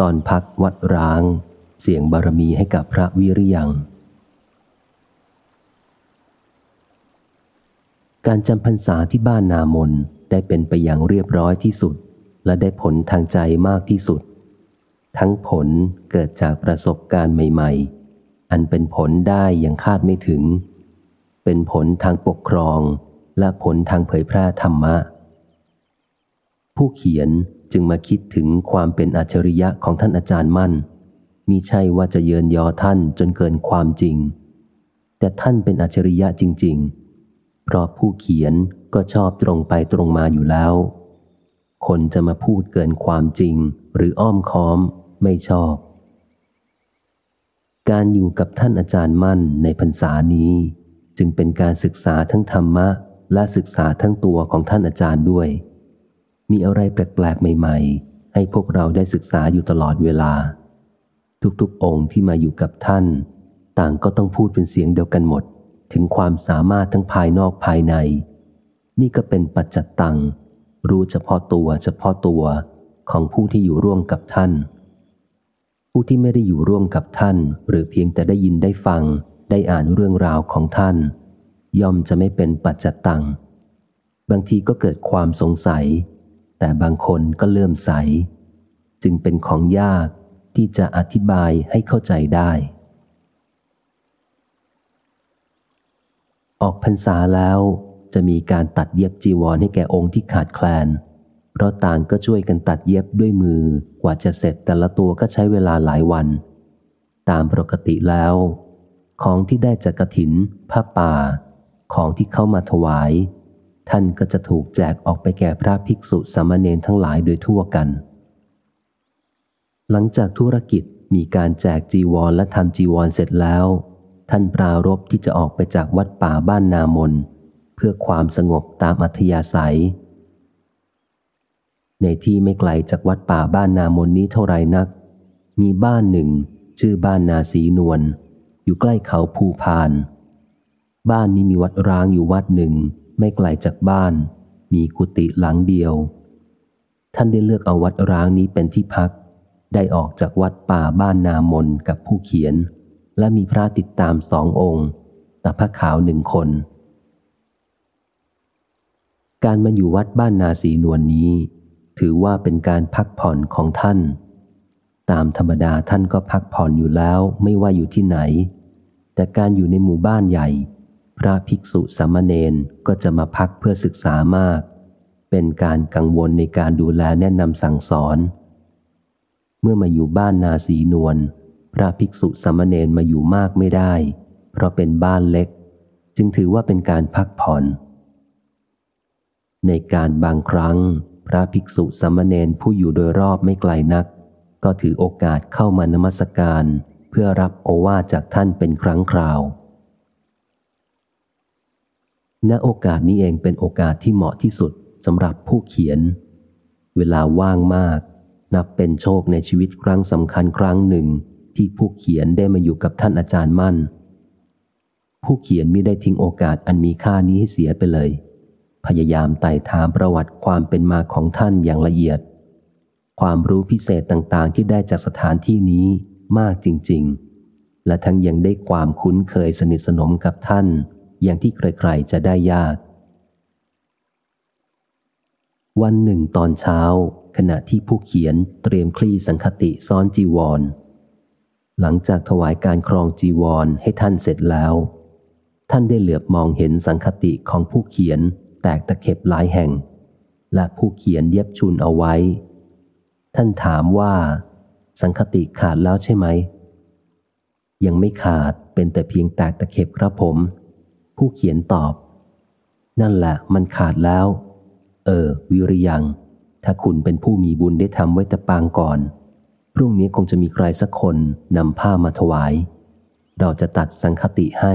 ตอนพักวัดร้าง เสียงบารมีให้กับพระวิริยัง การจำพรรษาที่บ้านนามนได้เป็นไปอย่างเรียบร้อยที่สุด และได้ผลทางใจมากที่สุด ทั้งผลเกิดจากประสบการณ์ใหม่ ๆ อันเป็นผลได้อย่างคาดไม่ถึง เป็นผลทางปกครองและผลทางเผยแพร่ธรรมะ ผู้เขียน จึงมาคิดถึงความเป็นอัจฉริยะของท่านอาจารย์มั่นมีใช่ว่าจะเยินยอท่านจนเกินความจริง แต่ท่านเป็นอัจฉริยะจริง ๆ เพราะผู้เขียนก็ชอบตรงไปตรงมาอยู่แล้ว คนจะมาพูดเกินความจริง หรืออ้อมค้อมไม่ชอบ การอยู่กับท่านอาจารย์มั่นในพรรษานี้ จึงเป็นการศึกษาทั้งธรรมะและศึกษาทั้งตัวของท่านอาจารย์ด้วย มีอะไรแปลกๆ ใหม่ๆ ให้พวกเราได้ศึกษาอยู่ตลอดเวลา ทุกๆ องค์ที่มาอยู่กับท่าน ต่างก็ต้องพูดเป็นเสียงเดียวกันหมด ถึงความสามารถทั้งภายนอกภายใน นี่ก็เป็นปัจจัตตัง รู้เฉพาะตัวเฉพาะตัวของผู้ที่อยู่ร่วมกับท่าน ผู้ที่ไม่ได้อยู่ร่วมกับท่าน หรือเพียงแต่ได้ยินได้ฟัง ได้อ่านเรื่องราวของท่าน ย่อมจะไม่เป็นปัจจัตตัง บางทีก็เกิดความสงสัย แต่บางคนก็เลื่อมใส จึงเป็นของยากที่จะอธิบายให้เข้าใจได้ ออกพรรษาแล้วจะมีการตัดเย็บจีวรให้แก่องค์ที่ขาดแคลน เพราะต่างก็ช่วยกันตัดเย็บด้วยมือกว่าจะเสร็จแต่ละตัวก็ใช้เวลาหลายวัน ตามปกติแล้ว ของที่ได้จากกระถินผ้าป่า ของที่เข้ามาถวาย ท่านก็จะถูกแจกออกไปแก่พระภิกษุสามเณรทั้งหลายโดยทั่วกัน หลังจากธุรกิจมีการแจกจีวรและทำจีวรเสร็จแล้ว ท่านปรารบที่จะออกไปจากวัดป่าบ้านนามน เพื่อความสงบตามอัธยาศัย ในที่ไม่ไกลจากวัดป่าบ้านนามนนี้เท่าไรนัก มีบ้านหนึ่ง ชื่อบ้านนาสีนวลอยู่ใกล้เขาภูพาน บ้านนี้มีวัดร้างอยู่วัดหนึ่ง ไม่ไกลจากบ้าน มีกุฏิหลังเดียว ท่านได้เลือกเอาวัดร้างนี้เป็นที่พัก ได้ออกจากวัดป่าบ้านนามนกับผู้เขียน และมีพระติดตามสององค์ต่พระขาวหนึ่งคน การมาอยู่วัดบ้านนาสีนวลนนี้ ถือว่าเป็นการพักผ่อนของท่าน ตามธรรมดาท่านก็พักผ่อนอยู่แล้วไม่ว่าอยู่ที่ไหน แต่การอยู่ในหมู่บ้านใหญ่ พระภิกษุสามเณรก็จะมาพักเพื่อศึกษามาก เป็นการกังวลในการดูแลแนะนำสั่งสอน เมื่อมาอยู่บ้านนาสีนวลพระภิกษุสามเณรมาอยู่มากไม่ได้ เพราะเป็นบ้านเล็ก จึงถือว่าเป็นการพักผ่อน ในการบางครั้ง พระภิกษุสามเณรผู้อยู่โดยรอบไม่ไกลนัก ก็ถือโอกาสเข้ามานมัสการ เพื่อรับโอวาจากท่านเป็นครั้งคราว ณโอกาสนี้เองเป็นโอกาสที่เหมาะที่สุดสำหรับผู้เขียน เวลาว่างมาก นับเป็นโชคในชีวิตครั้งสำคัญครั้งหนึ่ง ที่ผู้เขียนได้มาอยู่กับท่านอาจารย์มั่น ผู้เขียนไม่ได้ทิ้งโอกาสอันมีค่านี้ให้เสียไปเลย พยายามไต่ถามประวัติความเป็นมาของท่านอย่างละเอียด ความรู้พิเศษต่างๆ ที่ได้จากสถานที่นี้มากจริง ๆ และทั้งยังได้ความคุ้นเคยสนิทสนมกับท่าน อย่างที่ใครๆจะได้ยาก วันหนึ่งตอนเช้า ขณะที่ผู้เขียนเตรียมคลี่สังคติซ้อนจีวร หลังจากถวายการครองจีวรให้ท่านเสร็จแล้ว ท่านได้เหลือบมองเห็นสังคติของผู้เขียนแตกตะเข็บหลายแห่ง และผู้เขียนเย็บชุนเอาไว้ ท่านถามว่า สังคติขาดแล้วใช่ไหม ยังไม่ขาดเป็นแต่เพียงแตกตะเข็บครับผม ผู้เขียนตอบ นั่นแหละมันขาดแล้ว เออ วิริยัง ถ้าคุณเป็นผู้มีบุญได้ทำไว้แต่ปางก่อน พรุ่งนี้คงจะมีใครสักคนนำผ้ามาถวาย เราจะตัดสังคติให้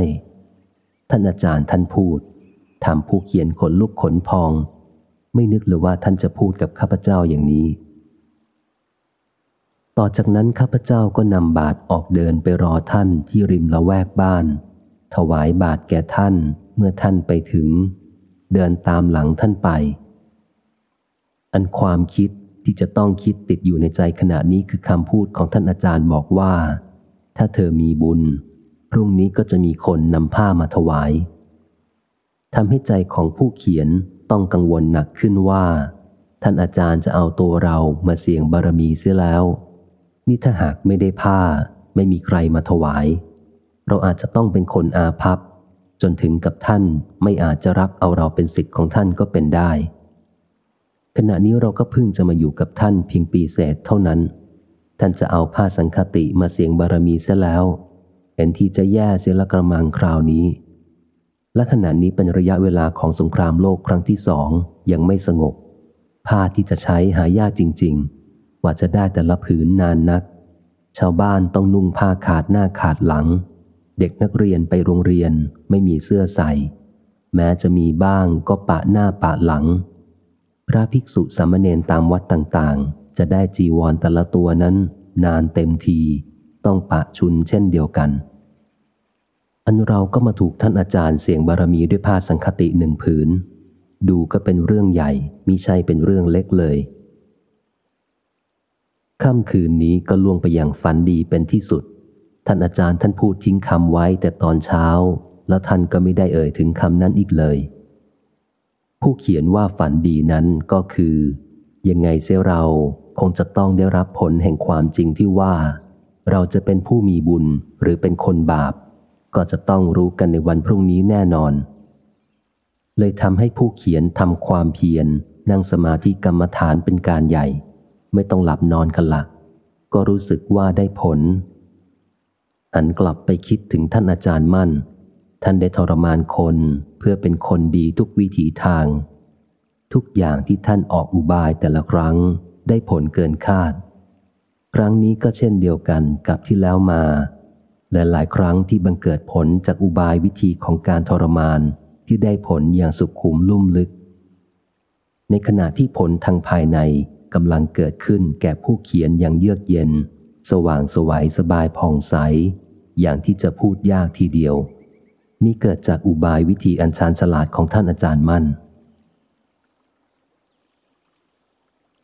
ท่านอาจารย์ท่านพูดทำผู้เขียนขนลุกขนพอง ไม่นึกเลยว่าท่านจะพูดกับข้าพเจ้าอย่างนี้ต่อจากนั้นข้าพเจ้าก็นำบาทออกเดินไปรอท่านที่ริมละแวกบ้าน ถวายบาทแก่ท่านเมื่อท่านไปถึง เดินตามหลังท่านไป อันความคิดที่จะต้องคิดติดอยู่ในใจขณะนี้คือคำพูดของท่านอาจารย์บอกว่า ถ้าเธอมีบุญ พรุ่งนี้ก็จะมีคนนำผ้ามาถวายทำให้ใจของผู้เขียนต้องกังวลหนักขึ้นว่า ท่านอาจารย์จะเอาตัวเรามาเสี่ยงบารมีเสียแล้ว นี่ถ้าหากไม่ได้ผ้าไม่มีใครมาถวาย เราอาจจะต้องเป็นคนอาภัพ จนถึงกับท่านไม่อาจจะรับเอาเราเป็นสิทธิ์ของท่านก็เป็นได้ ขณะนี้เราก็เพิ่งจะมาอยู่กับท่านเพียงปีเศษเท่านั้น ท่านจะเอาผ้าสังคติมาเสียงบารมีเสียแล้วเห็นที่จะแย่เสียละกระมังคราวนี้ และขณะนี้เป็นระยะเวลาของสงครามโลกครั้งที่สองยังไม่สงบ ผ้าที่จะใช้หายากจริงๆว่าจะได้แต่ละผืนนานนัก ชาวบ้านต้องนุ่งผ้าขาดหน้าขาดหลัง เด็กนักเรียนไปโรงเรียนไม่มีเสื้อใส่ แม้จะมีบ้างก็ปะหน้าปะหลัง พระภิกษุสามเณรตามวัดต่างๆ จะได้จีวรแต่ละตัวนั้น นานเต็มที ต้องปะชุนเช่นเดียวกัน อันเราก็มาถูกท่านอาจารย์เสียงบารมีด้วยผ้าสังคติหนึ่งผืน ดูก็เป็นเรื่องใหญ่มิใช่เป็นเรื่องเล็กเลยค่ำคืนนี้ก็ล่วงไปอย่างฝันดีเป็นที่สุด ท่านอาจารย์ท่านพูดทิ้งคำไว้แต่ตอนเช้า แล้วท่านก็ไม่ได้เอ่ยถึงคำนั้นอีกเลย ผู้เขียนว่าฝันดีนั้นก็คือ ยังไงเสียเราคงจะต้องได้รับผลแห่งความจริงที่ว่า เราจะเป็นผู้มีบุญหรือเป็นคนบาป ก็จะต้องรู้กันในวันพรุ่งนี้แน่นอน เลยทำให้ผู้เขียนทำความเพียรนั่งสมาธิกรรมฐานเป็นการใหญ่ ไม่ต้องหลับนอนกันละก็รู้สึกว่าได้ผล หันกลับไปคิดถึงท่านอาจารย์มั่น ท่านได้ทรมานคนเพื่อเป็นคนดีทุกวิถีทาง ทุกอย่างที่ท่านออกอุบายแต่ละครั้งได้ผลเกินคาด ครั้งนี้ก็เช่นเดียวกันกับที่แล้วมา และหลายครั้งที่บังเกิดผลจากอุบายวิธีของการทรมานที่ได้ผลอย่างสุขุมลุ่มลึก ในขณะที่ผลทางภายในกำลังเกิดขึ้นแก่ผู้เขียนอย่างเยือกเย็น สว่างสวัยสบายผ่องใส อย่างที่จะพูดยากทีเดียว นี่เกิดจากอุบายวิธีอันชานฉลาดของท่านอาจารย์มั่น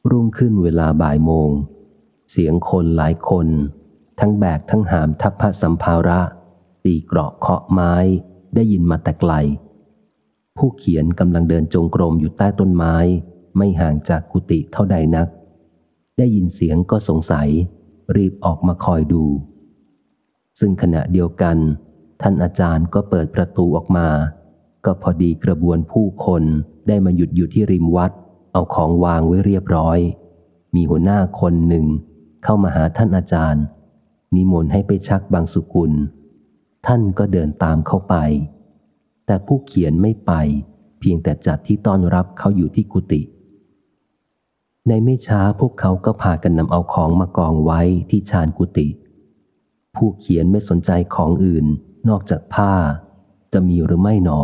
รุ่งขึ้นเวลาบ่ายโมง เสียงคนหลายคน ทั้งแบกทั้งหามทัพพระสัมภาระ ตีเกราะเคาะไม้ได้ยินมาแต่ไกล ผู้เขียนกำลังเดินจงกรมอยู่ใต้ต้นไม้ ไม่ห่างจากกุฏิเท่าใดนัก ได้ยินเสียงก็สงสัย รีบออกมาคอยดู ซึ่งขณะเดียวกัน ท่านอาจารย์ก็เปิดประตูออกมา ก็พอดีกระบวนผู้คนได้มาหยุดอยู่ที่ริมวัด เอาของวางไว้เรียบร้อย มีหัวหน้าคนหนึ่ง เข้ามาหาท่านอาจารย์ นิมนต์ให้ไปชักบางสุกุล ท่านก็เดินตามเข้าไป แต่ผู้เขียนไม่ไป เพียงแต่จัดที่ต้อนรับเขาอยู่ที่กุฏิในไม่ช้าพวกเขาก็พากันนำเอาของมากองไว้ที่ชานกุฏิ ผู้เขียนไม่สนใจของอื่นนอกจากผ้า จะมีหรือไม่หนอ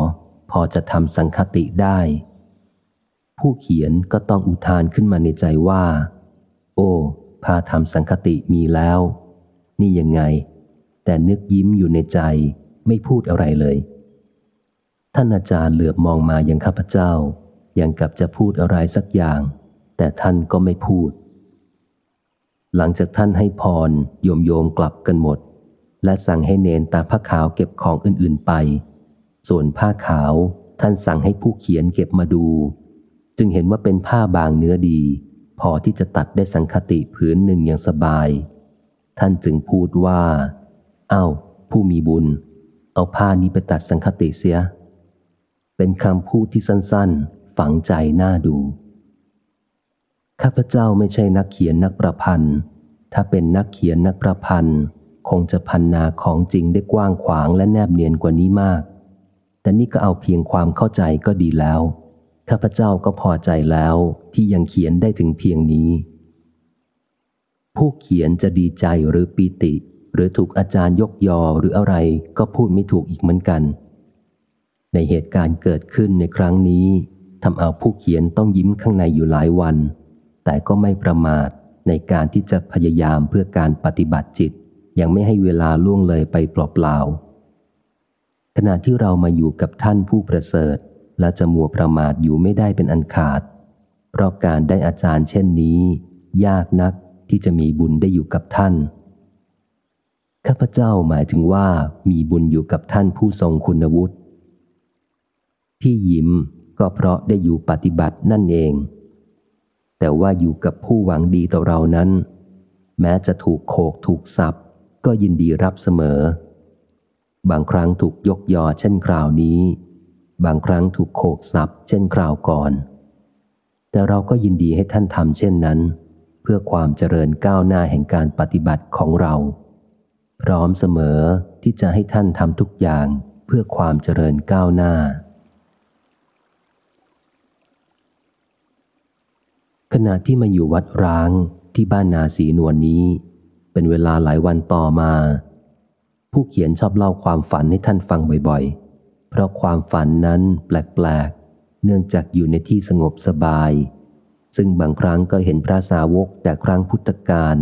พอจะทำสังคติได้ ผู้เขียนก็ต้องอุทานขึ้นมาในใจว่า โอ้พาทำสังคติมีแล้ว นี่ยังไง แต่นึกยิ้มอยู่ในใจไม่พูดอะไรเลย ท่านอาจารย์เหลือบมองมาอย่างข้าพเจ้ายังกับจะพูดอะไรสักอย่าง แต่ท่านก็ไม่พูด หลังจากท่านให้พรโยมโยมกลับกันหมด และสั่งให้เนนตาผ้าขาวเก็บของอื่นๆไป ส่วนผ้าขาวท่านสั่งให้ผู้เขียนเก็บมาดู จึงเห็นว่าเป็นผ้าบางเนื้อดี พอที่จะตัดได้สังคติผืนหนึ่งอย่างสบาย ท่านจึงพูดว่า เอา้า ผู้มีบุญ เอาผ้านี้ไปตัดสังคติเสีย เป็นคำพูดที่สั้นๆ ฝังใจน่าดู ข้าพเจ้าไม่ใช่นักเขียนนักประพันธ์ ถ้าเป็นนักเขียนนักประพันธ์ คงจะพันนาของจริงได้กว้างขวางและแนบเนียนกว่านี้มาก แต่นี่ก็เอาเพียงความเข้าใจก็ดีแล้ว ข้าพเจ้าก็พอใจแล้วที่ยังเขียนได้ถึงเพียงนี้ ผู้เขียนจะดีใจหรือปีติ หรือถูกอาจารย์ยกยอหรืออะไรก็พูดไม่ถูกอีกเหมือนกัน ในเหตุการณ์เกิดขึ้นในครั้งนี้ทำเอาผู้เขียนต้องยิ้มข้างในอยู่หลายวัน แต่ก็ไม่ประมาทในการที่จะพยายามเพื่อการปฏิบัติจิต ยังไม่ให้เวลาล่วงเลยไปเปล่าๆขณะที่เรามาอยู่กับท่านผู้ประเสริฐ และจะมัวประมาทอยู่ไม่ได้เป็นอันขาด เพราะการได้อาจารย์เช่นนี้ ยากนักที่จะมีบุญได้อยู่กับท่าน ข้าพเจ้าหมายถึงว่ามีบุญอยู่กับท่านผู้ทรงคุณวุฒิที่ยิ้มก็เพราะได้อยู่ปฏิบัตินั่นเอง แต่ว่าอยู่กับผู้หวังดีต่อเรานั้น แม้จะถูกโขกถูกสับก็ยินดีรับเสมอ บางครั้งถูกยกยอเช่นคราวนี้ บางครั้งถูกโขกสับเช่นคราวก่อน แต่เราก็ยินดีให้ท่านทำเช่นนั้น เพื่อความเจริญก้าวหน้าแห่งการปฏิบัติของเรา พร้อมเสมอที่จะให้ท่านทำทุกอย่างเพื่อความเจริญก้าวหน้า ขณะที่มาอยู่วัดร้างที่บ้านนาสีนวลนนี้ เป็นเวลาหลายวันต่อมา ผู้เขียนชอบเล่าความฝันให้ท่านฟังบ่อยๆ เพราะความฝันนั้นแปลกๆ เนื่องจากอยู่ในที่สงบสบาย ซึ่งบางครั้งก็เห็นพระสาวกแต่ครั้งพุทธกาล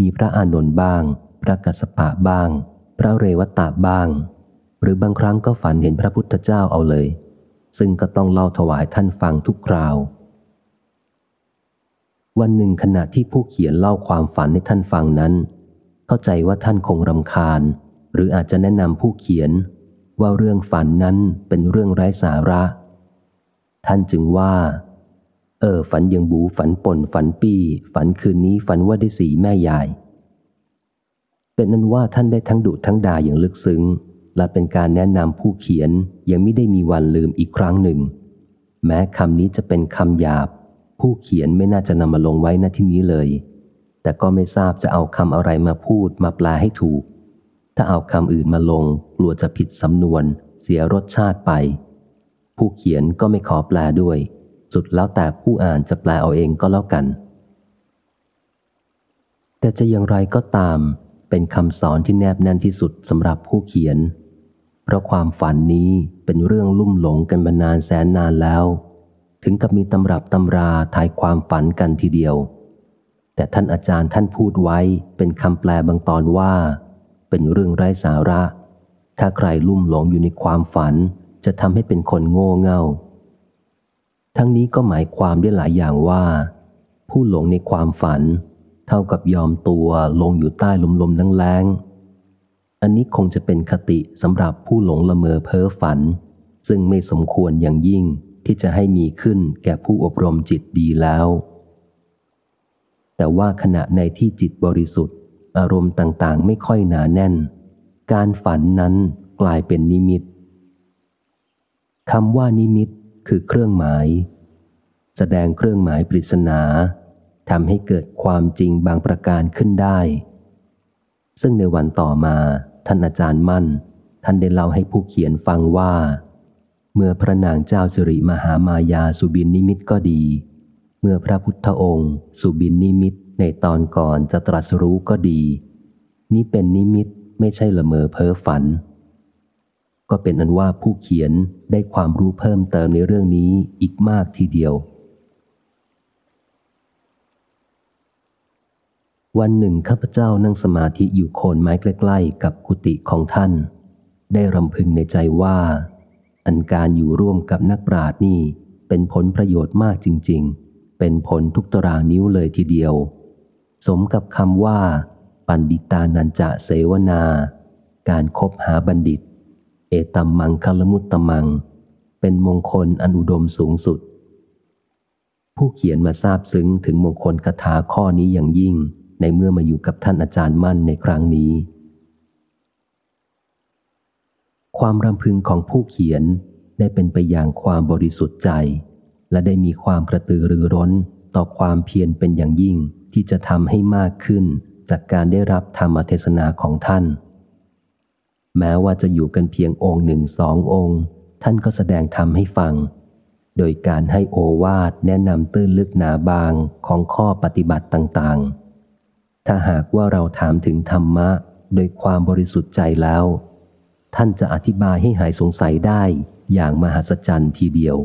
มีพระอานนท์บ้าง พระกัสปะบ้าง พระเรวตาบ้าง หรือบางครั้งก็ฝันเห็นพระพุทธเจ้าเอาเลย ซึ่งก็ต้องเล่าถวายท่านฟังทุกคราว วันหนึ่งขณะที่ผู้เขียนเล่าความฝันให้ท่านฟังนั้น เข้าใจว่าท่านคงรำคาญ หรืออาจจะแนะนำผู้เขียน ว่าเรื่องฝันนั้นเป็นเรื่องไร้สาระ ท่านจึงว่า เออ ฝันยังบูฝันป่นฝันปี ฝันคืนนี้ฝันว่าได้สีแม่ยายเป็นนั้นว่าท่านได้ทั้งดุทั้งด่าอย่างลึกซึ้ง และเป็นการแนะนำผู้เขียนยังไม่ได้มีวันลืมอีกครั้งหนึ่ง แม้คำนี้จะเป็นคำหยาบ ผู้เขียนไม่น่าจะนำมาลงไว้ณที่นี้เลย แต่ก็ไม่ทราบจะเอาคำอะไรมาพูดมาแปลให้ถูก ถ้าเอาคำอื่นมาลง กลัวจะผิดสำนวน เสียรสชาติไป ผู้เขียนก็ไม่ขอแปลด้วย สุดแล้วแต่ผู้อ่านจะแปลเอาเองก็แล้วกัน แต่จะอย่างไรก็ตาม เป็นคำสอนที่แนบแน่นที่สุดสำหรับผู้เขียน เพราะความฝันนี้เป็นเรื่องลุ่มหลงกันมานานแสนนานแล้ว ถึงกับมีตำรับตำราทายความฝันกันทีเดียว แต่ท่านอาจารย์ท่านพูดไว้เป็นคำแปลบางตอนว่า เป็นเรื่องไร้สาระ ถ้าใครลุ่มหลงอยู่ในความฝัน จะทำให้เป็นคนโง่เง่า ทั้งนี้ก็หมายความได้หลายอย่างว่า ผู้หลงในความฝัน เท่ากับยอมตัวลงอยู่ใต้ลมลมแรงๆอันนี้คงจะเป็นคติสำหรับผู้หลงละเมอเพ้อฝัน ซึ่งไม่สมควรอย่างยิ่ง ที่จะให้มีขึ้นแก่ผู้อบรมจิตดีแล้ว แต่ว่าขณะในที่จิตบริสุทธิ์ อารมณ์ต่างๆ ไม่ค่อยหนาแน่น การฝันนั้นกลายเป็นนิมิตคำว่านิมิตคือเครื่องหมาย แสดงเครื่องหมายปริศนาทำให้เกิดความจริงบางประการขึ้นได้ ซึ่งในวันต่อมาท่านอาจารย์มั่น ท่านได้เล่าให้ผู้เขียนฟังว่า เมื่อพระนางเจ้าสิริมหามายาสุบินนิมิตก็ดี เมื่อพระพุทธองค์ สุบินนิมิตในตอนก่อนจะตรัสรู้ก็ดี นี้เป็นนิมิตไม่ใช่ละเมอเพ้อฝัน ก็เป็นอันว่าผู้เขียนได้ความรู้เพิ่มเติมในเรื่องนี้อีกมากทีเดียว วันหนึ่งข้าพเจ้านั่งสมาธิอยู่โคนไม้ใกล้ ๆ กับกุฏิของท่าน ได้รำพึงในใจว่า อันการอยู่ร่วมกับนักปราชญ์นี่ เป็นผลประโยชน์มากจริง ๆ เป็นผลทุกตารางนิ้วเลยทีเดียว สมกับคำว่า ปันดิตานันจะเสวนา การคบหาบัณฑิต เอตัมมังคลมุตตมัง เป็นมงคลอันอุดมสูงสุด ผู้เขียนมาทราบซึ้งถึงมงคลคาถาข้อนี้อย่างยิ่ง ในเมื่อมาอยู่กับท่านอาจารย์มั่นในครั้งนี้ ความรำพึงของผู้เขียนได้เป็นไปอย่างความบริสุทธิ์ใจ และได้มีความกระตือรือร้นต่อความเพียรเป็นอย่างยิ่งที่จะทำให้มากขึ้นจากการได้รับธรรมเทศนาของท่าน แม้ว่าจะอยู่กันเพียงองค์หนึ่งสององค์ ท่านก็แสดงธรรมให้ฟัง โดยการให้โอวาทแนะนำตื้นลึกหนาบางของข้อปฏิบัติต่างๆ ถ้าหากว่าเราถามถึงธรรมะ โดยความบริสุทธิ์ใจแล้ว ท่านจะอธิบายให้หายสงสัยได้อย่างมหัศจรรย์ทีเดียว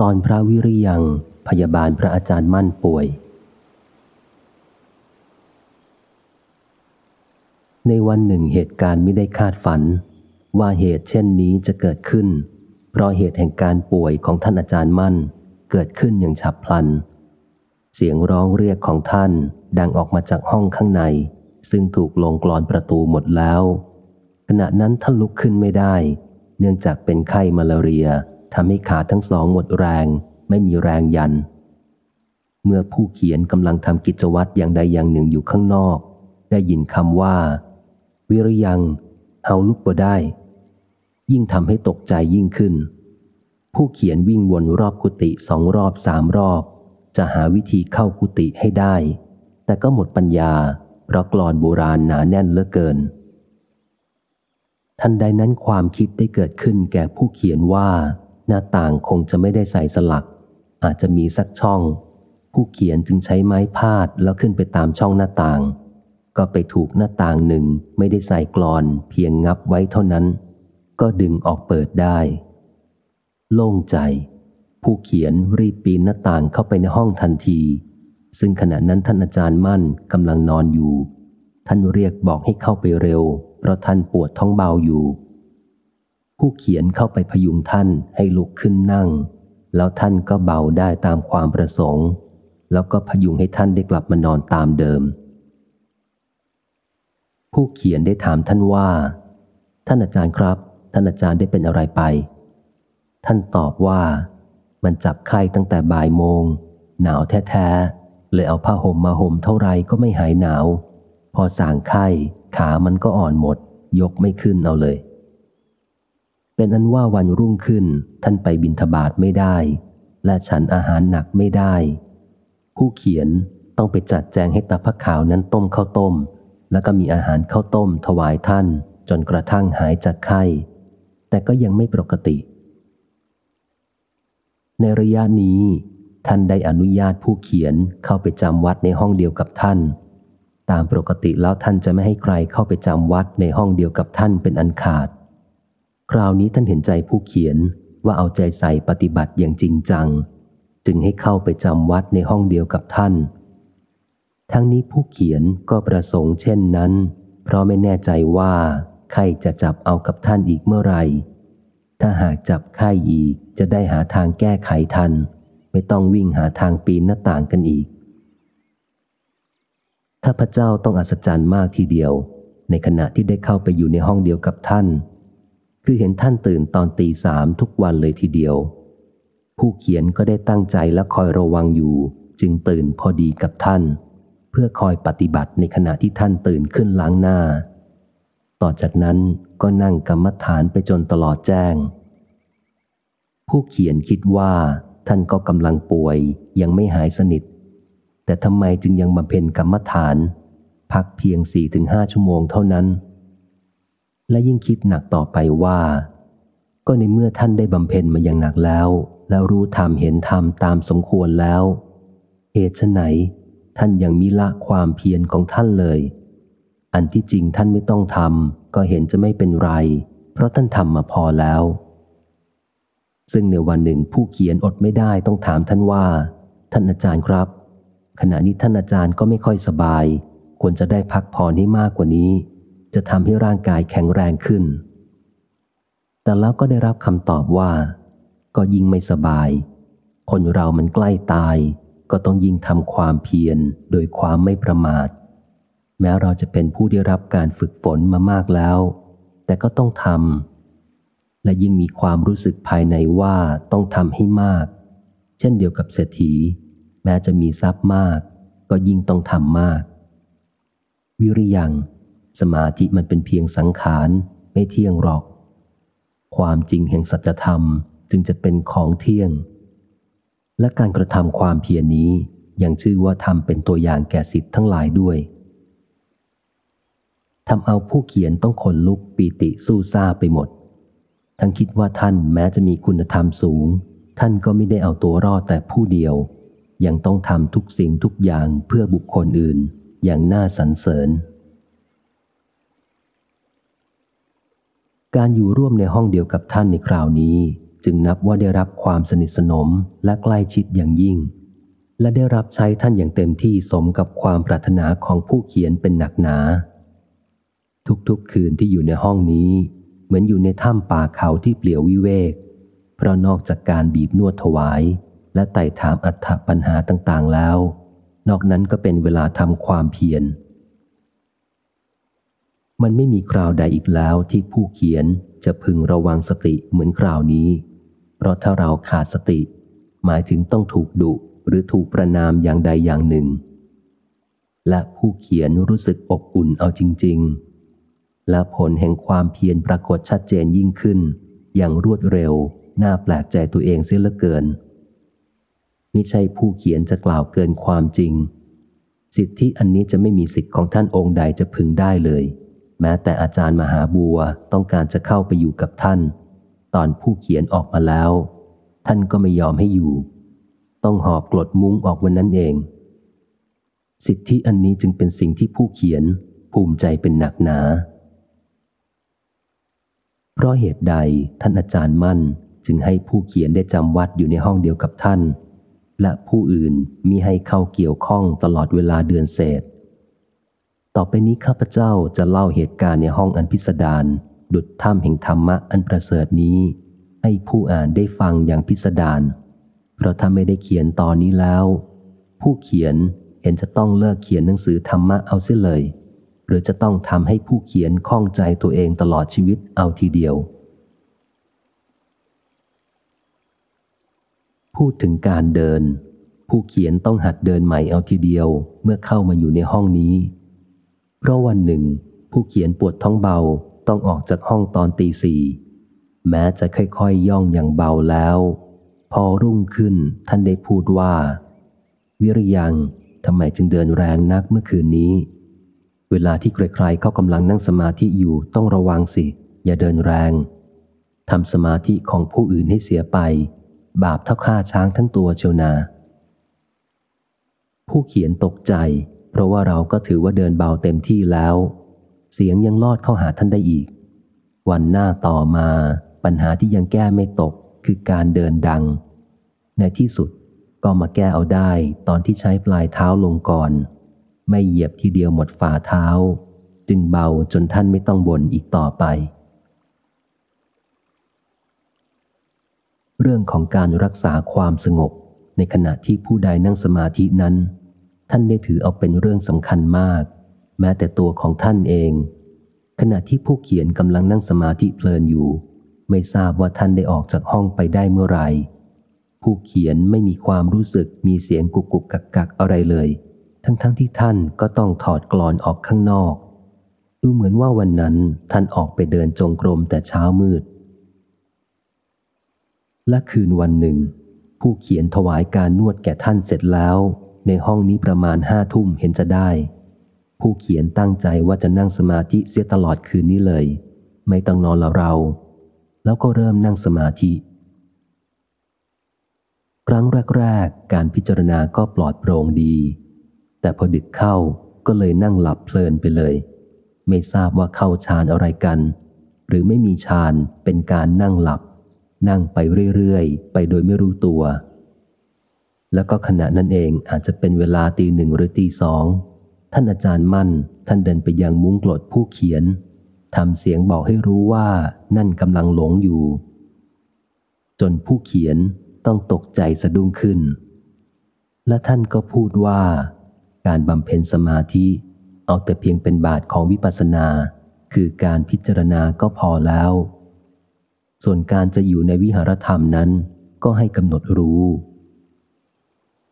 ตอนพระวิริยังพยาบาลพระอาจารย์มั่นป่วย ในวันหนึ่งเหตุการณ์ไม่ได้คาดฝัน ว่าเหตุเช่นนี้จะเกิดขึ้น เพราะเหตุแห่งการป่วยของท่านอาจารย์มั่น เกิดขึ้นอย่างฉับพลัน เสียงร้องเรียกของท่านดังออกมาจากห้องข้างใน ซึ่งถูกลงกรอนประตูหมดแล้ว ขณะนั้นท่านลุกขึ้นไม่ได้ เนื่องจากเป็นไข้มาลาเรียทำให้ขาทั้งสองหมดแรง ไม่มีแรงยัน เมื่อผู้เขียนกำลังทำกิจวัตรอย่างใดอย่างหนึ่งอยู่ข้างนอก ได้ยินคำว่า วิริยังเฮาลุกบ่ได้ ยิ่งทำให้ตกใจยิ่งขึ้น ผู้เขียนวิ่งวนรอบกุฏิสองรอบสามรอบ จะหาวิธีเข้ากุฏิให้ได้ แต่ก็หมดปัญญา เพราะกรอนโบราณหนาแน่นเหลือเกิน ทันใดนั้นความคิดได้เกิดขึ้นแก่ผู้เขียนว่า หน้าต่างคงจะไม่ได้ใส่สลัก อาจจะมีสักช่อง ผู้เขียนจึงใช้ไม้พาดแล้วขึ้นไปตามช่องหน้าต่าง ก็ไปถูกหน้าต่างหนึ่งไม่ได้ใส่กรอนเพียงงับไว้เท่านั้น ก็ดึงออกเปิดได้ โล่งใจ ผู้เขียนรีบปีนหน้าต่างเข้าไปในห้องทันที ซึ่งขณะนั้นท่านอาจารย์มั่นกำลังนอนอยู่ ท่านเรียกบอกให้เข้าไปเร็ว เพราะท่านปวดท้องเบาอยู่ ผู้เขียนเข้าไปพยุงท่านให้ลุกขึ้นนั่ง แล้วท่านก็เบาได้ตามความประสงค์ แล้วก็พยุงให้ท่านได้กลับมานอนตามเดิมผู้เขียนได้ถามท่านว่า ท่านอาจารย์ครับ ท่านอาจารย์ได้เป็นอะไรไป ท่านตอบว่า มันจับไข้ตั้งแต่บ่ายโมง หนาวแท้ๆ เลยเอาผ้าห่มมาห่มเท่าไรก็ไม่หายหนาว พอสางไข้ขามันก็อ่อนหมด ยกไม่ขึ้นเอาเลย เป็นอันว่าวันรุ่งขึ้นท่านไปบินทบาทไม่ได้ และฉันอาหารหนักไม่ได้ ผู้เขียนต้องไปจัดแจงให้ตาพระขาวนั้นต้มข้าวต้ม แล้วก็มีอาหารข้าวต้มถวายท่านจนกระทั่งหายจากไข้ แต่ก็ยังไม่ปกติ ในระยะนี้ ท่านได้อนุญาตผู้เขียนเข้าไปจำวัดในห้องเดียวกับท่าน ตามปกติแล้วท่านจะไม่ให้ใครเข้าไปจำวัดในห้องเดียวกับท่านเป็นอันขาด คราวนี้ท่านเห็นใจผู้เขียนว่าเอาใจใส่ปฏิบัติอย่างจริงจัง จึงให้เข้าไปจำวัดในห้องเดียวกับท่าน ทั้งนี้ผู้เขียนก็ประสงค์เช่นนั้น เพราะไม่แน่ใจว่า ใครจะจับเอากับท่านอีกเมื่อไหร่ ถ้าหากจับไข้อีกจะได้หาทางแก้ไขทัน ไม่ต้องวิ่งหาทางปีนหน้าต่างกันอีกข้าพระเจ้าต้องอัศจรรย์มากทีเดียว ในขณะที่ได้เข้าไปอยู่ในห้องเดียวกับท่าน คือเห็นท่านตื่นตอนตีสามทุกวันเลยทีเดียว ผู้เขียนก็ได้ตั้งใจและคอยระวังอยู่ จึงตื่นพอดีกับท่าน เพื่อคอยปฏิบัติในขณะที่ท่านตื่นขึ้นล้างหน้า ต่อจากนั้นก็นั่งกรรมฐานไปจนตลอดแจ้ง ผู้เขียนคิดว่า ท่านก็กำลังป่วยยังไม่หายสนิท แต่ทำไมจึงยังบำเพ็ญกรรมฐาน พักเพียงสี่ถึงห้าชั่วโมงเท่านั้น และยิ่งคิดหนักต่อไปว่า ก็ในเมื่อท่านได้บำเพ็ญมาอย่างหนักแล้ว แล้วรู้ธรรมเห็นธรรมตามสมควรแล้วเหตุไหน ท่านยังมิละความเพียรของท่านเลย อันที่จริงท่านไม่ต้องทำก็เห็นจะไม่เป็นไร เพราะท่านทำมาพอแล้ว ซึ่งในวันหนึ่งผู้เขียนอดไม่ได้ต้องถามท่านว่า ท่านอาจารย์ครับ ขณะนี้ท่านอาจารย์ก็ไม่ค่อยสบาย ควรจะได้พักผ่อนให้มากกว่านี้ จะทำให้ร่างกายแข็งแรงขึ้น แต่แล้วก็ได้รับคำตอบว่า ก็ยิ่งไม่สบาย คนเรามันใกล้ตาย ก็ต้องยิ่งทำความเพียรโดยความไม่ประมาท แม้เราจะเป็นผู้ได้รับการฝึกฝนมามากแล้ว แต่ก็ต้องทำและยิ่งมีความรู้สึกภายในว่าต้องทำให้มาก เช่นเดียวกับเศรษฐี แม้จะมีทรัพย์มาก ก็ยิ่งต้องทำมาก วิริยัง สมาธิมันเป็นเพียงสังขารไม่เที่ยงหรอก ความจริงแห่งสัจธรรมจึงจะเป็นของเที่ยง และการกระทำความเพียรนี้ยังชื่อว่าทำเป็นตัวอย่างแก่สิทธิ์ทั้งหลายด้วย ทำเอาผู้เขียนต้องขนลุกปีติสู้ซาไปหมด ทั้งคิดว่าท่านแม้จะมีคุณธรรมสูง ท่านก็ไม่ได้เอาตัวรอดแต่ผู้เดียว ยังต้องทำทุกสิ่งทุกอย่างเพื่อบุคคลอื่น อย่างน่าสรรเสริญ การอยู่ร่วมในห้องเดียวกับท่านในคราวนี้ จึงนับว่าได้รับความสนิทสนมและใกล้ชิดอย่างยิ่ง และได้รับใช้ท่านอย่างเต็มที่สมกับความปรารถนาของผู้เขียนเป็นหนักหนา ทุกๆ คืนที่อยู่ในห้องนี้ เหมือนอยู่ในถ้ำป่าเขาที่เปลี่ยววิเวก เพราะนอกจากการบีบนวดถวาย และไต่ถามอัฐปัญหาต่างๆแล้ว นอกนั้นก็เป็นเวลาทำความเพียรมันไม่มีคราวใดอีกแล้วที่ผู้เขียนจะพึงระวังสติเหมือนคราวนี้ เพราะถ้าเราขาดสติ หมายถึงต้องถูกดุหรือถูกประนามอย่างใดอย่างหนึ่ง และผู้เขียนรู้สึกอบอุ่นเอาจริง ๆ และผลแห่งความเพียรปรากฏชัดเจนยิ่งขึ้น อย่างรวดเร็ว น่าแปลกใจตัวเองเสียเหลือเกิน ไม่ใช่ผู้เขียนจะกล่าวเกินความจริง สิทธิอันนี้จะไม่มีสิทธิของท่านองค์ใดจะพึงได้เลย แม้แต่อาจารย์มหาบัวต้องการจะเข้าไปอยู่กับท่าน ตอนผู้เขียนออกมาแล้ว ท่านก็ไม่ยอมให้อยู่ ต้องหอบกลดมุ้งออกวันนั้นเอง สิทธิอันนี้จึงเป็นสิ่งที่ผู้เขียนภูมิใจเป็นหนักหนา เพราะเหตุใดท่านอาจารย์มั่นจึงให้ผู้เขียนได้จำวัดอยู่ในห้องเดียวกับท่าน และผู้อื่นมีให้เข้าเกี่ยวข้องตลอดเวลาเดือนเศษ ต่อไปนี้ข้าพเจ้าจะเล่าเหตุการณ์ในห้องอันพิสดารดุดถ้ำแห่งธรรมะอันประเสริฐนี้ ให้ผู้อ่านได้ฟังอย่างพิสดารเพราะถ้าไม่ได้เขียนตอนนี้แล้ว ผู้เขียนเห็นจะต้องเลิกเขียนหนังสือธรรมะเอาเสียเลย หรือจะต้องทำให้ผู้เขียนข้องใจตัวเองตลอดชีวิตเอาทีเดียว พูดถึงการเดิน ผู้เขียนต้องหัดเดินใหม่เอาทีเดียวเมื่อเข้ามาอยู่ในห้องนี้ เพราะวันหนึ่ง ผู้เขียนปวดท้องเบาต้องออกจากห้องตอนตีสี่แม้จะค่อยๆยย่องอย่างเบาแล้ว พอรุ่งขึ้นท่านได้พูดว่า วิริยังทำไมจึงเดินแรงนักเมื่อคืนนี้ วลาที่ใครๆเขากำลังนั่งสมาธิอยู่ต้องระวังสิ อย่าเดินแรงทำสมาธิของผู้อื่นให้เสียไป บาปเท่าฆ่าช้างทั้งตัวเชียวนาผู้เขียนตกใจ เพราะว่าเราก็ถือว่าเดินเบาเต็มที่แล้ว เสียงยังลอดเข้าหาท่านได้อีก วันหน้าต่อมาปัญหาที่ยังแก้ไม่ตกคือการเดินดัง ในที่สุดก็มาแก้เอาได้ตอนที่ใช้ปลายเท้าลงก่อน ไม่เหยียบทีเดียวหมดฝ่าเท้า จึงเบาจนท่านไม่ต้องบ่นอีกต่อไป เรื่องของการรักษาความสงบในขณะที่ผู้ใดนั่งสมาธินั้น ท่านได้ถือเอาเป็นเรื่องสำคัญมาก แม้แต่ตัวของท่านเอง ขณะที่ผู้เขียนกำลังนั่งสมาธิเพลินอยู่ ไม่ทราบว่าท่านได้ออกจากห้องไปได้เมื่อไหร่ผู้เขียนไม่มีความรู้สึกมีเสียงกุกกุกกักกักอะไรเลย ทั้งๆทที่ท่านก็ต้องถอดกรอนออกข้างนอก ดูเหมือนว่าวันนั้นท่านออกไปเดินจงกรมแต่เช้ามืด และคืนวันหนึ่ง ผู้เขียนถวายการนวดแก่ท่านเสร็จแล้ว ในห้องนี้ประมาณห้าทุ่มเห็นจะได้ ผู้เขียนตั้งใจว่าจะนั่งสมาธิเสียตลอดคืนนี้เลย ไม่ต้องนอนละเรา แล้วก็เริ่มนั่งสมาธิครั้งแรก ๆ การพิจารณาก็ปลอดโปร่งดี แต่พอดึกเข้าก็เลยนั่งหลับเพลินไปเลย ไม่ทราบว่าเข้าฌานอะไรกัน หรือไม่มีฌานเป็นการนั่งหลับ นั่งไปเรื่อยๆ ไปโดยไม่รู้ตัว แล้วก็ขณะนั้นเองอาจจะเป็นเวลาตีหนึ่งหรือตีสองท่านอาจารย์มั่น ท่านเดินไปยังมุ้งกลดผู้เขียนทำเสียงบอกให้รู้ว่านั่นกำลังหลงอยู่ จนผู้เขียนต้องตกใจสะดุ้งขึ้น และท่านก็พูดว่า การบำเพ็ญสมาธิ เอาแต่เพียงเป็นบาทของวิปัสสนา คือการพิจารณาก็พอแล้ว ส่วนการจะอยู่ในวิหารธรรมนั้น ก็ให้กำหนดรู้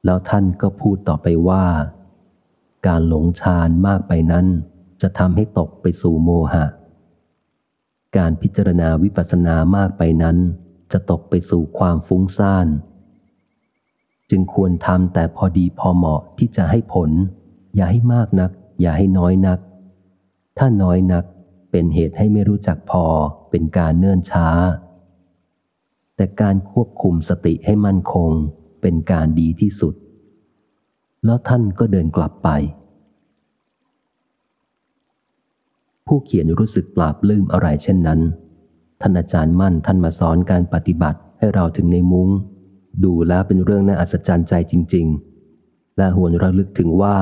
แล้วท่านก็พูดต่อไปว่า การหลงฌานมากไปนั้น จะทำให้ตกไปสู่โมหะ การพิจารณาวิปัสสนามากไปนั้น จะตกไปสู่ความฟุ้งซ่าน จึงควรทำแต่พอดีพอเหมาะที่จะให้ผล อย่าให้มากนัก อย่าให้น้อยนัก ถ้าน้อยนักเป็นเหตุให้ไม่รู้จักพอเป็นการเนื่นช้า แต่การควบคุมสติให้มั่นคงเป็นการดีที่สุด แล้วท่านก็เดินกลับไป ผู้เขียนรู้สึกปราบลืมอะไรเช่นนั้น ท่านอาจารย์มั่นท่านมาสอนการปฏิบัติให้เราถึงในมุง้ง ดูแล้วเป็นเรื่องน่าอัศจรรย์ใจจริง ๆ และหวนระลึกถึงว่า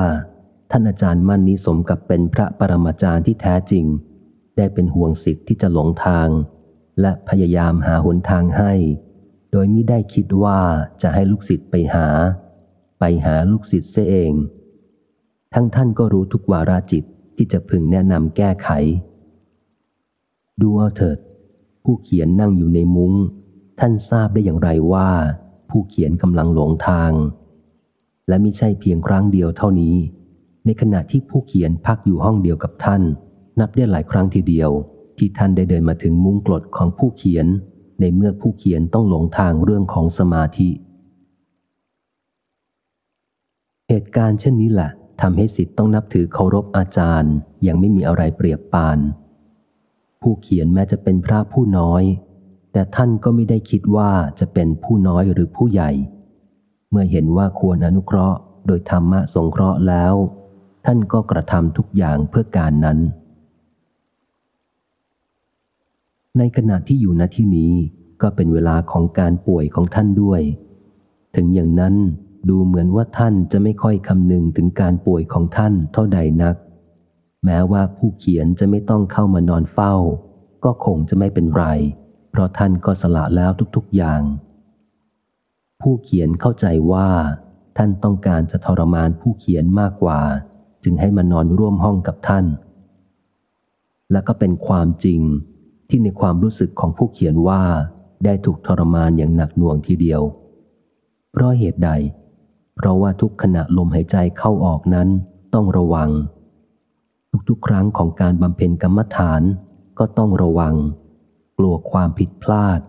ท่านอาจารย์มั่นนี้สมกับเป็นพระปรมาจารย์ที่แท้จริง ได้เป็นห่วงสิทธิ์ที่จะหลงทาง และพยายามหาหนทางให้ โดยม่ได้คิดว่าจะให้ลูกศิษย์ไปหา ไปหาลูกศิษย์เสียเอง ทั้งท่านก็รู้ทุกวาราจิตที่จะพึงแนะนำแก้ไข ดูเอาเถิด ผู้เขียนนั่งอยู่ในมุง้ง ท่านทราบได้อย่างไรว่า ผู้เขียนกำลังหลงทาง และม่ใช่เพียงครั้งเดียวเท่านี้ ในขณะที่ผู้เขียนพักอยู่ห้องเดียวกับท่าน นับได้หลายครั้งทีเดียว ที่ท่านได้เดินมาถึงมุ้งกรดของผู้เขียน ในเมื่อผู้เขียนต้องหลงทางเรื่องของสมาธิ เหตุการณ์เช่นนี้แหละทำให้สิทธิ์ต้องนับถือเคารพอาจารย์ ยังไม่มีอะไรเปรียบปาน ผู้เขียนแม้จะเป็นพระผู้น้อย แต่ท่านก็ไม่ได้คิดว่าจะเป็นผู้น้อยหรือผู้ใหญ่ เมื่อเห็นว่าควรอนุเคราะห์ โดยธรรมะสงเคราะห์แล้ว ท่านก็กระทำทุกอย่างเพื่อการนั้น ในขณะที่อยู่ณที่นี้ก็เป็นเวลาของการป่วยของท่านด้วย ถึงอย่างนั้นดูเหมือนว่าท่านจะไม่ค่อยคำนึงถึงการป่วยของท่านเท่าใดนัก แม้ว่าผู้เขียนจะไม่ต้องเข้ามานอนเฝ้า ก็คงจะไม่เป็นไร เพราะท่านก็สละแล้วทุกๆอย่าง ผู้เขียนเข้าใจว่า ท่านต้องการจะทรมานผู้เขียนมากกว่า จึงให้มานอนร่วมห้องกับท่าน และก็เป็นความจริงที่ในความรู้สึกของผู้เขียนว่าได้ถูกทรมานอย่างหนักหน่วงทีเดียว เพราะเหตุใด เพราะว่าทุกขณะลมหายใจเข้าออกนั้นต้องระวัง ทุกๆ ครั้งของการบำเพ็ญกรรมฐานก็ต้องระวัง กลัวความผิดพลาด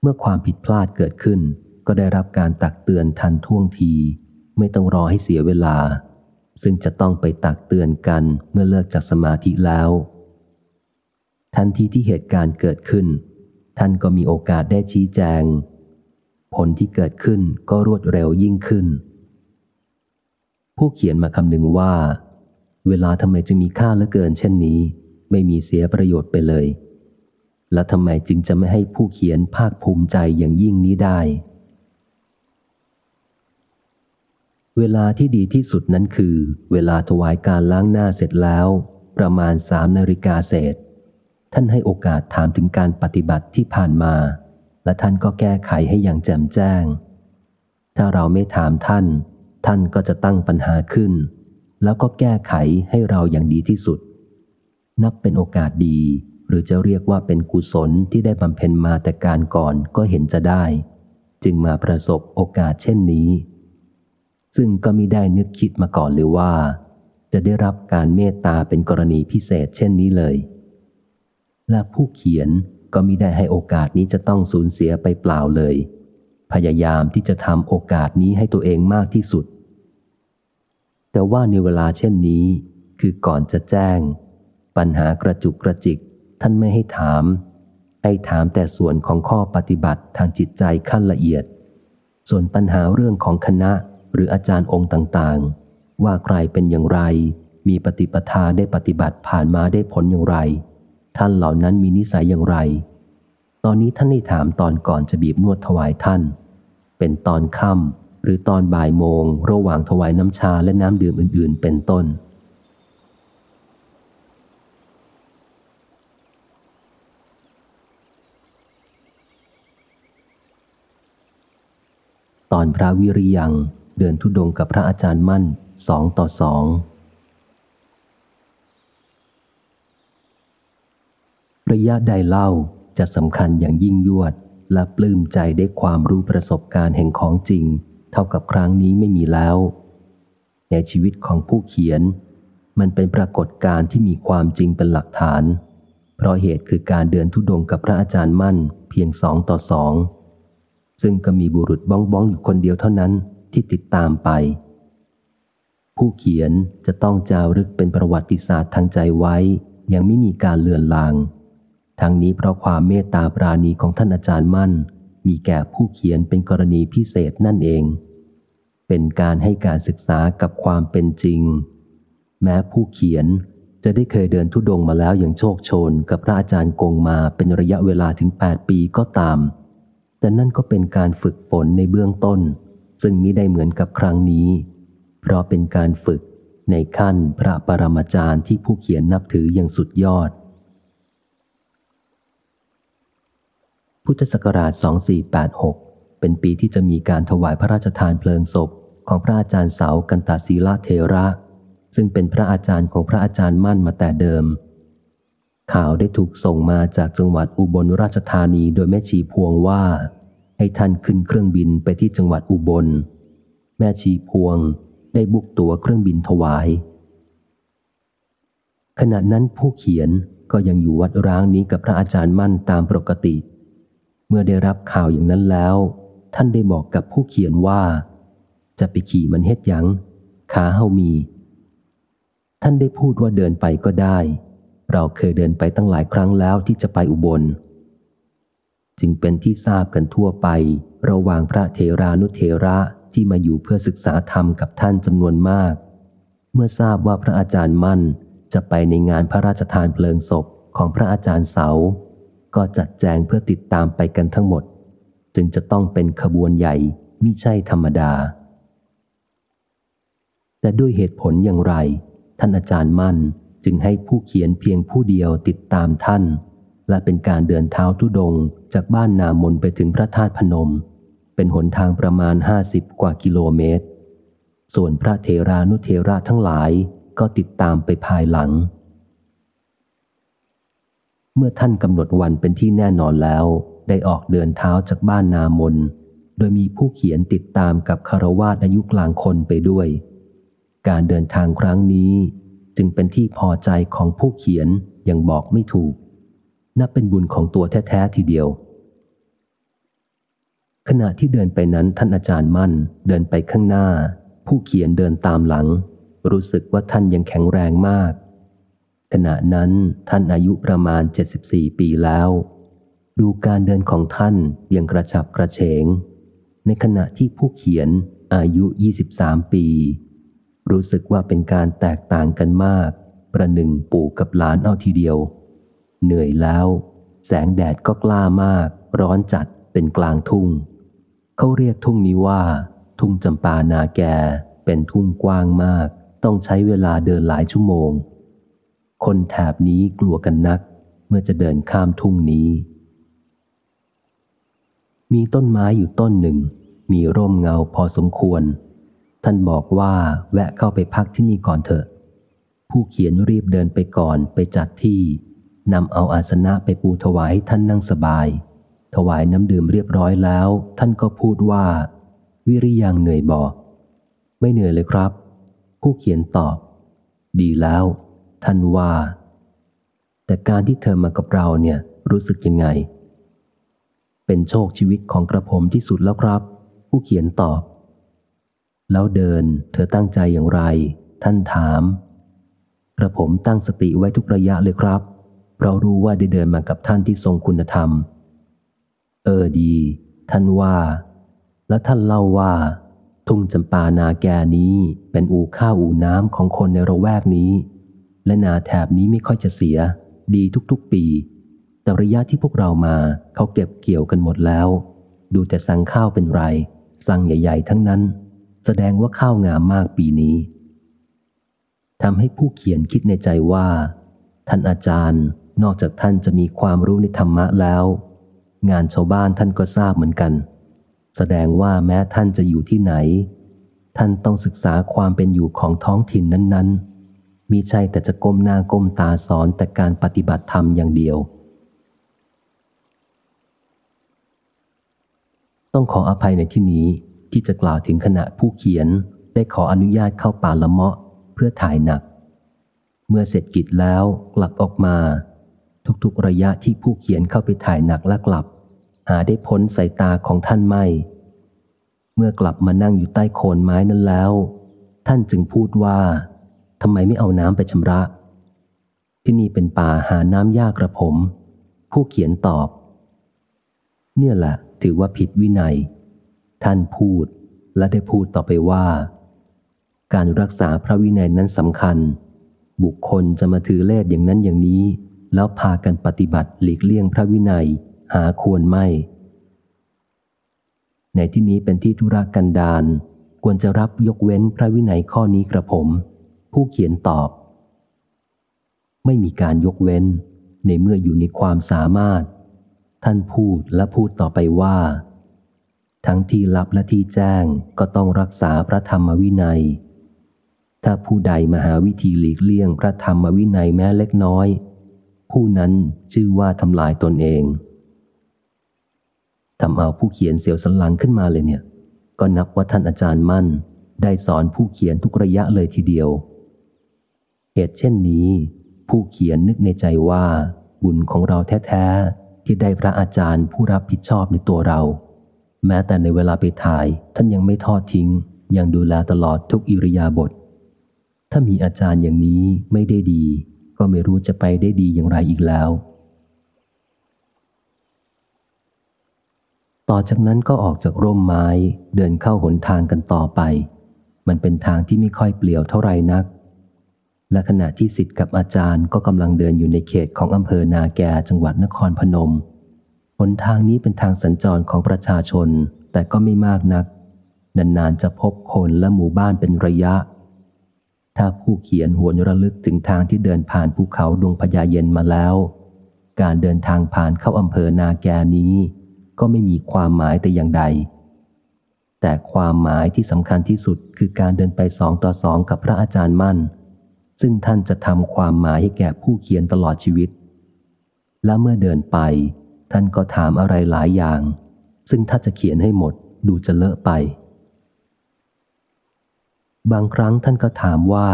เมื่อความผิดพลาดเกิดขึ้น ก็ได้รับการตักเตือนทันท่วงที ไม่ต้องรอให้เสียเวลา ซึ่งจะต้องไปตักเตือนกันเมื่อเลิกจากสมาธิแล้ว ทันทีที่เหตุการณ์เกิดขึ้น ท่านก็มีโอกาสได้ชี้แจง ผลที่เกิดขึ้นก็รวดเร็วยิ่งขึ้น ผู้เขียนมาคำนึงว่า เวลาทำไมจึงมีค่าเหลือเกินเช่นนี้ ไม่มีเสียประโยชน์ไปเลย และทำไมจึงจะไม่ให้ผู้เขียนภาคภูมิใจอย่างยิ่งนี้ได้ เวลาที่ดีที่สุดนั้นคือ เวลาถวายการล้างหน้าเสร็จแล้ว ประมาณสามนาฬิกาเศษ ท่านให้โอกาสถามถึงการปฏิบัติที่ผ่านมา และท่านก็แก้ไขให้อย่างแจ่มแจ้ง ถ้าเราไม่ถามท่าน ท่านก็จะตั้งปัญหาขึ้น แล้วก็แก้ไขให้เราอย่างดีที่สุด นับเป็นโอกาสดี หรือจะเรียกว่าเป็นกุศลที่ได้บำเพ็ญมาแต่การก่อนก็เห็นจะได้ จึงมาประสบโอกาสเช่นนี้ ซึ่งก็มิได้นึกคิดมาก่อนเลยว่า จะได้รับการเมตตาเป็นกรณีพิเศษเช่นนี้เลย และผู้เขียนก็มิได้ให้โอกาสนี้จะต้องสูญเสียไปเปล่าเลย พยายามที่จะทำโอกาสนี้ให้ตัวเองมากที่สุด แต่ว่าในเวลาเช่นนี้ คือก่อนจะแจ้ง ปัญหากระจุกกระจิก ท่านไม่ให้ถาม ให้ถามแต่ส่วนของข้อปฏิบัติทางจิตใจขั้นละเอียด ส่วนปัญหาเรื่องของคณะหรืออาจารย์องค์ต่างๆ ว่าใครเป็นอย่างไร มีปฏิปทาได้ปฏิบัติผ่านมาได้ผลอย่างไร ท่านเหล่านั้นมีนิสัยอย่างไร ตอนนี้ท่านได้ถามตอนก่อนจะบีบนวดถวายท่าน เป็นตอนค่ำหรือตอนบ่ายโมง ระหว่างถวายน้ำชาและน้ำดื่มอื่น ๆ เป็นต้น ตอนพระวิริยังเดินทุดงกับพระอาจารย์มั่นสองต่อสองระยะใดเล่าจะสำคัญอย่างยิ่งยวด และปลื้มใจได้ความรู้ประสบการณ์แห่งของจริง เท่ากับครั้งนี้ไม่มีแล้ว ในชีวิตของผู้เขียน มันเป็นปรากฏการณ์ที่มีความจริงเป็นหลักฐาน เพราะเหตุคือการเดินทุดงกับพระอาจารย์มั่นเพียงสองต่อสอง ซึ่งก็มีบุรุษบ้องบ้องอยู่คนเดียวเท่านั้นที่ติดตามไป ผู้เขียนจะต้องจารึกเป็นประวัติศาสตร์ทางใจไว้ ยังไม่มีการเลือนลาง ทั้งนี้เพราะความเมตตาปราณีของท่านอาจารย์มั่น มีแก่ผู้เขียนเป็นกรณีพิเศษนั่นเอง เป็นการให้การศึกษากับความเป็นจริง แม้ผู้เขียนจะได้เคยเดินทุดงมาแล้วอย่างโชคโชน กับพระอาจารย์กงมาเป็นระยะเวลาถึง 8 ปีก็ตาม แต่นั่นก็เป็นการฝึกฝนในเบื้องต้น ซึ่งมิได้เหมือนกับครั้งนี้ เพราะเป็นการฝึกในขั้นพระปรมาจารย์ที่ผู้เขียนนับถืออย่างสุดยอด พุทธศักราช 2486 เป็นปีที่จะมีการถวายพระราชทานเพลิงศพของพระอาจารย์เสากันตาศีลาเทระ ซึ่งเป็นพระอาจารย์ของพระอาจารย์มั่นมาแต่เดิม ข่าวได้ถูกส่งมาจากจังหวัดอุบลราชธานีโดยแม่ชีพวงว่า ให้ท่านขึ้นเครื่องบินไปที่จังหวัดอุบล แม่ชีพวงได้บุกตัวเครื่องบินถวาย ขณะนั้นผู้เขียนก็ยังอยู่วัดร้างนี้กับพระอาจารย์มั่นตามปกติ เมื่อได้รับข่าวอย่างนั้นแล้ว ท่านได้บอกกับผู้เขียนว่า จะไปขี่มันเฮ็ดยังขาเฮามี ท่านได้พูดว่าเดินไปก็ได้ เราเคยเดินไปตั้งหลายครั้งแล้วที่จะไปอุบล จึงเป็นที่ทราบกันทั่วไป ระหว่างพระเทรานุเทระที่มาอยู่เพื่อศึกษาธรรมกับท่านจำนวนมาก เมื่อทราบว่าพระอาจารย์มั่นจะไปในงานพระราชทานเพลิงศพของพระอาจารย์เสา ก็จัดแจงเพื่อติดตามไปกันทั้งหมด จึงจะต้องเป็นขบวนใหญ่มิใช่ธรรมดา แต่ด้วยเหตุผลอย่างไร ท่านอาจารย์มั่นจึงให้ผู้เขียนเพียงผู้เดียวติดตามท่าน และเป็นการเดินเท้าทุดง จากบ้านนามนไปถึงพระธาตุพนม เป็นหนทางประมาณห้าสิบกว่ากิโลเมตร ส่วนพระเทรานุเทระทั้งหลายก็ติดตามไปภายหลัง เมื่อท่านกำหนดวันเป็นที่แน่นอนแล้ว ได้ออกเดินเท้าจากบ้านนามน โดยมีผู้เขียนติดตามกับคารวาสอายุกลางคนไปด้วย การเดินทางครั้งนี้ จึงเป็นที่พอใจของผู้เขียนยังบอกไม่ถูกนับเป็นบุญของตัวแท้ ๆ ทีเดียว ขณะที่เดินไปนั้นท่านอาจารย์มั่นเดินไปข้างหน้า ผู้เขียนเดินตามหลัง รู้สึกว่าท่านยังแข็งแรงมาก ขณะนั้นท่านอายุประมาณ 74 ปีแล้ว ดูการเดินของท่านยังกระฉับกระเฉง ในขณะที่ผู้เขียนอายุ 23 ปี รู้สึกว่าเป็นการแตกต่างกันมาก ประหนึ่งปู่กับหลานเอาทีเดียว เหนื่อยแล้ว แสงแดดก็กล้ามาก ร้อนจัดเป็นกลางทุ่ง เขาเรียกทุ่งนี้ว่า ทุ่งจำปานาแก เป็นทุ่งกว้างมาก ต้องใช้เวลาเดินหลายชั่วโมง คนแถบนี้กลัวกันนัก เมื่อจะเดินข้ามทุ่งนี้ มีต้นไม้อยู่ต้นหนึ่ง มีร่มเงาพอสมควร ท่านบอกว่าแวะเข้าไปพักที่นี่ก่อนเถอะ ผู้เขียนรีบเดินไปก่อนไปจัดที่นำเอาอาสนะไปปูถวายให้ท่านนั่งสบาย ถวายน้ำดื่มเรียบร้อยแล้ว ท่านก็พูดว่า วิริยังเหนื่อยบอไม่เหนื่อยเลยครับ ผู้เขียนตอบ ดีแล้ว ท่านว่า แต่การที่เธอมากับเราเนี่ยรู้สึกยังไง เป็นโชคชีวิตของกระผมที่สุดแล้วครับ ผู้เขียนตอบ แล้วเดิน เธอตั้งใจอย่างไร ท่านถาม กระผมตั้งสติไว้ทุกระยะเลยครับ เรารู้ว่าได้เดินมากับท่านที่ทรงคุณธรรม เออดี ท่านว่า แล้วท่านเล่าว่า ทุ่งจำปานาแกนี้เป็นอู่ข้าวอู่น้ำของคนในระแวกนี้ และนาแถบนี้ไม่ค่อยจะเสีย ดีทุกๆปี แต่ระยะที่พวกเรามาเขาเก็บเกี่ยวกันหมดแล้ว ดูแต่สั่งข้าวเป็นไร สั่งใหญ่ ๆ ทั้งนั้น แสดงว่าข้าวงามมากปีนี้ทำให้ผู้เขียนคิดในใจว่า ท่านอาจารย์นอกจากท่านจะมีความรู้ในธรรมะแล้ว งานชาวบ้านท่านก็ทราบเหมือนกัน แสดงว่าแม้ท่านจะอยู่ที่ไหน ท่านต้องศึกษาความเป็นอยู่ของท้องถิ่นนั้น ๆ มีใช่แต่จะก้มหน้าก้มตาสอนแต่การปฏิบัติธรรมอย่างเดียว ต้องขออภัยในที่นี้ที่จะกล่าวถึงขณะผู้เขียนได้ขออนุญาตเข้าป่าละเมาะเพื่อถ่ายหนัก เมื่อเสร็จกิจแล้วกลับออกมา ทุกๆระยะที่ผู้เขียนเข้าไปถ่ายหนักและกลับ หาได้พ้นสายตาของท่านไม่ เมื่อกลับมานั่งอยู่ใต้โคนไม้นั้นแล้ว ท่านจึงพูดว่าทำไมไม่เอาน้ำไปชำระ ที่นี่เป็นป่าหาน้ำยากกระผม ผู้เขียนตอบ เนี่ยแหละถือว่าผิดวินัย ท่านพูดและได้พูดต่อไปว่า การรักษาพระวินัยนั้นสำคัญ บุคคลจะมาถือเลสอย่างนั้นอย่างนี้ แล้วพากันปฏิบัติหลีกเลี่ยงพระวินัย หาควรไม่ ในที่นี้เป็นที่ธุรกันดารควรจะรับยกเว้นพระวินัยข้อนี้กระผม ผู้เขียนตอบ ไม่มีการยกเว้น ในเมื่ออยู่ในความสามารถ ท่านพูดและพูดต่อไปว่า ทั้งที่ลับและที่แจ้งก็ต้องรักษาพระธรรมวินัย ถ้าผู้ใดมหาวิธีหลีกเลี่ยงพระธรรมวินัยแม้เล็กน้อย ผู้นั้นชื่อว่าทำลายตนเอง ทำเอาผู้เขียนเสียวสันหลังขึ้นมาเลยเนี่ย ก็นับว่าท่านอาจารย์มั่น ได้สอนผู้เขียนทุกระยะเลยทีเดียว เหตุเช่นนี้ ผู้เขียนนึกในใจว่า บุญของเราแท้ๆ ที่ได้พระอาจารย์ผู้รับผิดชอบในตัวเรา แม้แต่ในเวลาไปถ่ายท่านยังไม่ทอดทิ้ง ยังดูแลตลอดทุกอิริยาบถถ้ามีอาจารย์อย่างนี้ไม่ได้ดี ก็ไม่รู้จะไปได้ดีอย่างไรอีกแล้ว ต่อจากนั้นก็ออกจากร่มไม้เดินเข้าหนทางกันต่อไป มันเป็นทางที่ไม่ค่อยเปลี่ยวเท่าไรนัก และขณะที่สิทธิ์กับอาจารย์ก็กำลังเดินอยู่ในเขตของอำเภอนาแกจังหวัดนครพนม หนทางนี้เป็นทางสัญจรของประชาชนแต่ก็ไม่มากนัก นานๆจะพบคนและหมู่บ้านเป็นระยะ ถ้าผู้เขียนหวนระลึกถึงทางที่เดินผ่านภูเขาดวงพญาเย็นมาแล้ว การเดินทางผ่านเข้าอำเภอนาแกนี้ ก็ไม่มีความหมายแต่อย่างใด แต่ความหมายที่สำคัญที่สุดคือการเดินไปสองต่อสองกับพระอาจารย์มั่น ซึ่งท่านจะทำความหมายให้แก่ผู้เขียนตลอดชีวิต และเมื่อเดินไป ท่านก็ถามอะไรหลายอย่าง ซึ่งถ้าจะเขียนให้หมดดูจะเลอะไป บางครั้งท่านก็ถามว่า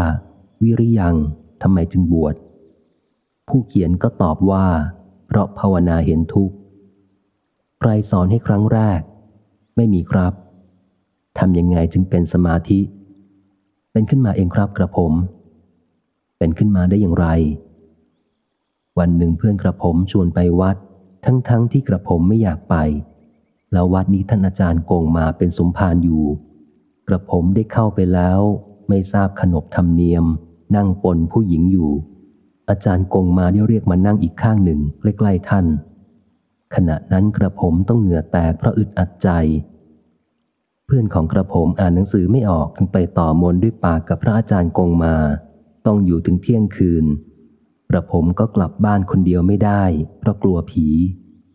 วิริยังทำไมจึงบวชผู้เขียนก็ตอบว่า เพราะภาวนาเห็นทุกข์ ใครสอนให้ครั้งแรก ไม่มีครับทำยังไงจึงเป็นสมาธิ เป็นขึ้นมาเองครับกระผม เป็นขึ้นมาได้อย่างไร วันหนึ่งเพื่อนกระผมชวนไปวัด ทั้งๆทที่กระผมไม่อยากไป แล้ววัดนี้ท่านอาจารย์โกงมาเป็นสมภารอยู่ กระผมได้เข้าไปแล้ว ไม่ทราบขนบธรรมเนียม นั่งปนผู้หญิงอยู่ อาจารย์โกงมาได้เรียกมานั่งอีกข้างหนึ่งใกล้ๆท่าน ขณะนั้นกระผมต้องเหงื่อแตกเพราะอึดอัดใจ เพื่อนของกระผมอ่านหนังสือไม่ออกจึงไปต่อมนด้วยปากกับพระอาจารย์กงมา ต้องอยู่ถึงเที่ยงคืน กระผมก็กลับบ้านคนเดียวไม่ได้ เพราะกลัวผี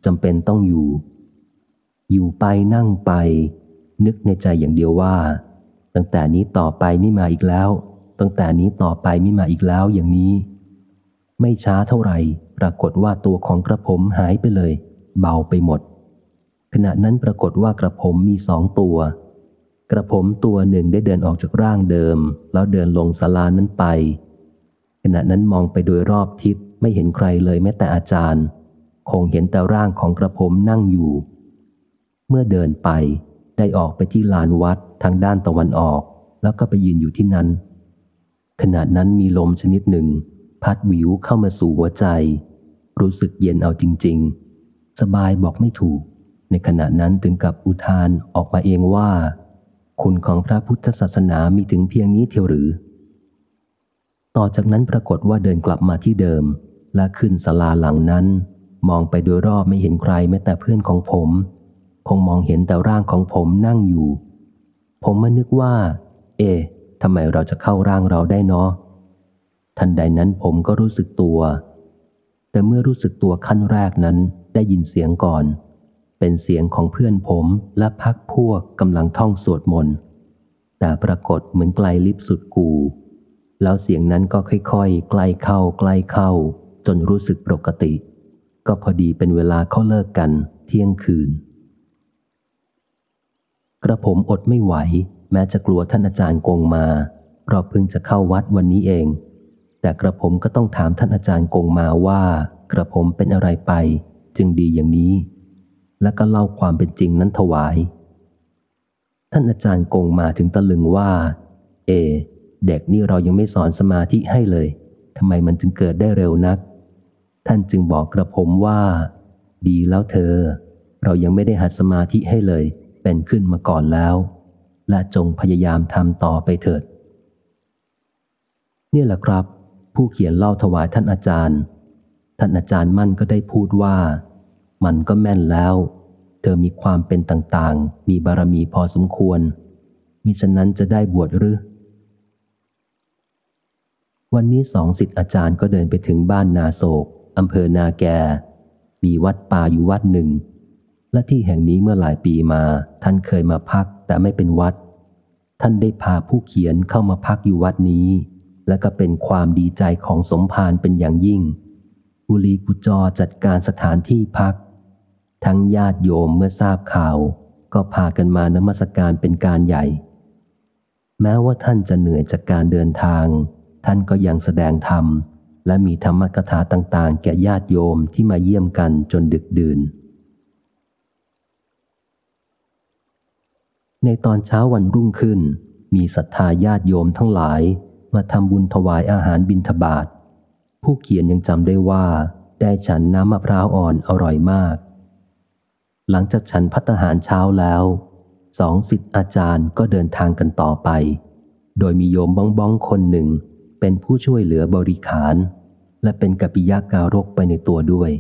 จำเป็นต้องอยู่ อยู่ไปนั่งไป นึกในใจอย่างเดียวว่า ตั้งแต่นี้ต่อไปไม่มาอีกแล้ว ตั้งแต่นี้ต่อไปไม่มาอีกแล้วอย่างนี้ ไม่ช้าเท่าไหร่ ปรากฏว่าตัวของกระผมหายไปเลย เบาไปหมด ขณะนั้นปรากฏว่ากระผมมีสองตัว กระผมตัวหนึ่งได้เดินออกจากร่างเดิม แล้วเดินลงศาลานั้นไป ขณะนั้นมองไปโดยรอบทิศไม่เห็นใครเลยแม้แต่อาจารย์ คงเห็นแต่ร่างของกระผมนั่งอยู่ เมื่อเดินไปได้ออกไปที่ลานวัดทางด้านตะวันออก แล้วก็ไปยืนอยู่ที่นั้น ขณะนั้นมีลมชนิดหนึ่ง พัดวิวเข้ามาสู่หัวใจ รู้สึกเย็นเอาจริง ๆ สบายบอกไม่ถูก ในขณะนั้นถึงกับอุทานออกมาเองว่า คุณของพระพุทธศาสนามีถึงเพียงนี้เทียวหรือ ต่อจากนั้นปรากฏว่าเดินกลับมาที่เดิม และขึ้นศาลาหลังนั้น มองไปโดยรอบไม่เห็นใครแม้แต่เพื่อนของผม คงมองเห็นแต่ร่างของผมนั่งอยู่ ผมมานึกว่า เอ๊ทำไมเราจะเข้าร่างเราได้เนาะทันใดนั้นผมก็รู้สึกตัว แต่เมื่อรู้สึกตัวขั้นแรกนั้น ได้ยินเสียงก่อน เป็นเสียงของเพื่อนผมและพักพวกกำลังท่องสวดมนต์แต่ปรากฏเหมือนไกลลิบสุดกู แล้วเสียงนั้นก็ค่อยๆใกล้เข้าใกล้เข้า จนรู้สึกปกติ ก็พอดีเป็นเวลาเขาเลิกกัน เที่ยงคืน กระผมอดไม่ไหว แม้จะกลัวท่านอาจารย์กงมาเพราะเพิ่งจะเข้าวัดวันนี้เอง แต่กระผมก็ต้องถามท่านอาจารย์กงมาว่า กระผมเป็นอะไรไป จึงดีอย่างนี้ และก็เล่าความเป็นจริงนั้นถวาย ท่านอาจารย์กงมาถึงตะลึงว่า เอ เด็กนี่เรายังไม่สอนสมาธิให้เลยทำไมมันจึงเกิดได้เร็วนัก ท่านจึงบอกกระผมว่า ดีแล้วเธอ เรายังไม่ได้หัดสมาธิให้เลย เป็นขึ้นมาก่อนแล้ว และจงพยายามทำต่อไปเถิดนี่แหละครับ ผู้เขียนเล่าถวายท่านอาจารย์ ท่านอาจารย์มั่นก็ได้พูดว่า มันก็แม่นแล้ว เธอมีความเป็นต่างๆ มีบารมีพอสมควร มิฉะนั้นจะได้บวชหรือ วันนี้สองสิทธิ์อาจารย์ก็เดินไปถึงบ้านนาโศกอำเภอนาแก มีวัดป่าอยู่วัดหนึ่ง และที่แห่งนี้เมื่อหลายปีมา ท่านเคยมาพักแต่ไม่เป็นวัด ท่านได้พาผู้เขียนเข้ามาพักอยู่วัดนี้ และก็เป็นความดีใจของสมภารเป็นอย่างยิ่งกุลีกุจอจัดการสถานที่พัก ทั้งญาติโยมเมื่อทราบข่าว ก็พากันมานมัสการเป็นการใหญ่ แม้ว่าท่านจะเหนื่อยจากการเดินทาง ท่านก็ยังแสดงธรรม และมีธรรมกถาต่าง ๆ แก่ญาติโยมที่มาเยี่ยมกันจนดึกดื่น ในตอนเช้าวันรุ่งขึ้น มีศรัทธาญาติโยมทั้งหลาย มาทำบุญถวายอาหารบิณฑบาตผู้เขียนยังจำได้ว่า ได้ฉันน้ำมะพร้าวอ่อนอร่อยมาก หลังจากฉันพัตหารเช้าแล้วสองสิทธิอาจารย์ก็เดินทางกันต่อไป โดยมีโยมบ้องบ้องคนหนึ่ง เป็นผู้ช่วยเหลือบริขาร และเป็นกัปปิยาการกไปในตัวด้วย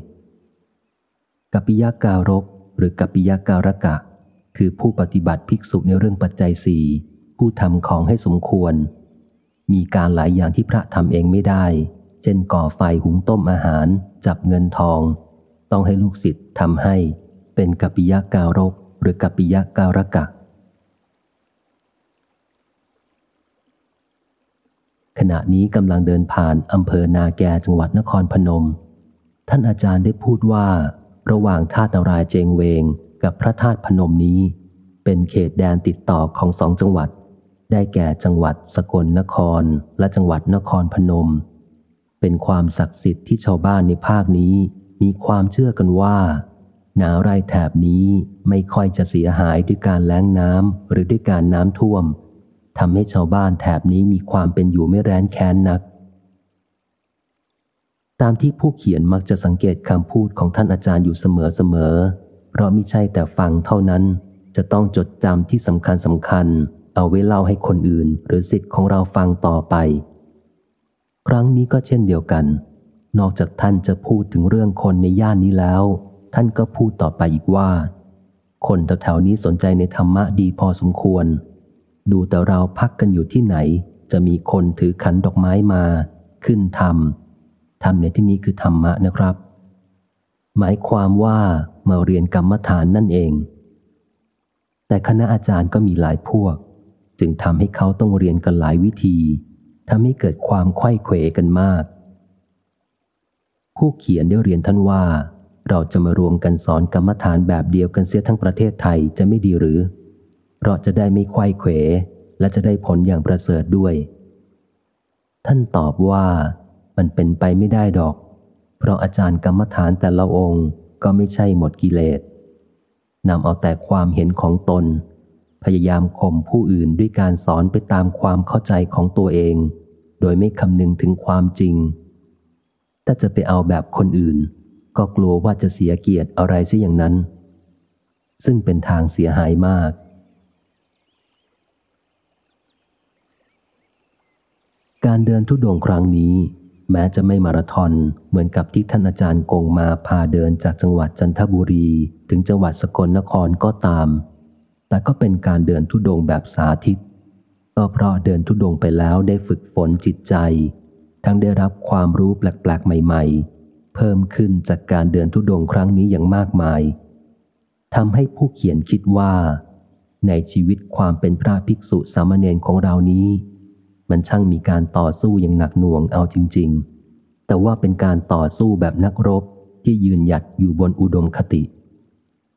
กัปปิยาการกหรือกัปปิยาการกะ คือผู้ปฏิบัติภิกษุในเรื่องปัจจัยสี่ผู้ทำของให้สมควร มีการหลายอย่างที่พระทำเองไม่ได้ เช่นก่อไฟหุงต้มอาหาร จับเงินทอง ต้องให้ลูกศิษย์ทำให้ เป็นกัปปิยาการกหรือกัปปิยาการกะ ขณะนี้กำลังเดินผ่านอำเภอนาแกจังหวัดนครพนม ท่านอาจารย์ได้พูดว่า ระหว่างท่าตารายเจงเวงกับพระธาตุพนมนี้ เป็นเขตแดนติดต่อของสองจังหวัด ได้แก่จังหวัดสกลนครและจังหวัดนครพนม เป็นความศักดิ์สิทธิ์ที่ชาวบ้านในภาคนี้มีความเชื่อกันว่า นาไร่แถบนี้ไม่ค่อยจะเสียหายด้วยการแล้งน้ำหรือด้วยการน้ำท่วมทำให้ชาวบ้านแถบนี้มีความเป็นอยู่ไม่แร้นแค้นนัก ตามที่ผู้เขียนมักจะสังเกตคำพูดของท่านอาจารย์อยู่เสมอๆ เพราะมิใช่แต่ฟังเท่านั้น จะต้องจดจำที่สำคัญสำคัญ เอาไว้เล่าให้คนอื่น หรือสิทธิ์ของเราฟังต่อไป ครั้งนี้ก็เช่นเดียวกัน นอกจากท่านจะพูดถึงเรื่องคนในย่านนี้แล้ว ท่านก็พูดต่อไปอีกว่า คนแถวๆนี้สนใจในธรรมะดีพอสมควร ดูแต่เราพักกันอยู่ที่ไหน จะมีคนถือขันดอกไม้มา ขึ้นทำทำในที่นี้คือธรรมะนะครับ หมายความว่ามาเรียนกรรมฐานนั่นเอง แต่คณะอาจารย์ก็มีหลายพวก จึงทำให้เขาต้องเรียนกันหลายวิธีทำให้เกิดความไข้เขวกันมาก ผู้เขียนได้เรียนท่านว่า เราจะมารวมกันสอนกรรมฐานแบบเดียวกันเสียทั้งประเทศไทยจะไม่ดีหรือ เราจะได้ไม่ไข้เขว และจะได้ผลอย่างประเสริฐด้วย ท่านตอบว่ามันเป็นไปไม่ได้ดอก เพราะอาจารย์กรรมฐานแต่ละองค์ก็ไม่ใช่หมดกิเลสนำเอาแต่ความเห็นของตน พยายามข่มผู้อื่นด้วยการสอนไปตามความเข้าใจของตัวเอง โดยไม่คำนึงถึงความจริง ถ้าจะไปเอาแบบคนอื่น ก็กลัวว่าจะเสียเกียรติอะไรสิอย่างนั้น ซึ่งเป็นทางเสียหายมาก การเดินทุดงครั้งนี้ แม้จะไม่มาราธอนเหมือนกับที่ท่านอาจารย์กงมาพาเดินจากจังหวัดจันทบุรี ถึงจังหวัดสกลนครก็ตาม แต่ก็เป็นการเดินทุดงแบบสาธิต ก็เพราะเดินทุดงไปแล้วได้ฝึกฝนจิตใจ ทั้งได้รับความรู้แปลกๆใหม่ ๆ เพิ่มขึ้นจากการเดินทุดงครั้งนี้อย่างมากมายทำให้ผู้เขียนคิดว่า ในชีวิตความเป็นพระภิกษุสามเณรของเรานี้ มันช่างมีการต่อสู้อย่างหนักหน่วงเอาจริง ๆ แต่ว่าเป็นการต่อสู้แบบนักรบที่ยืนหยัดอยู่บนอุดมคติ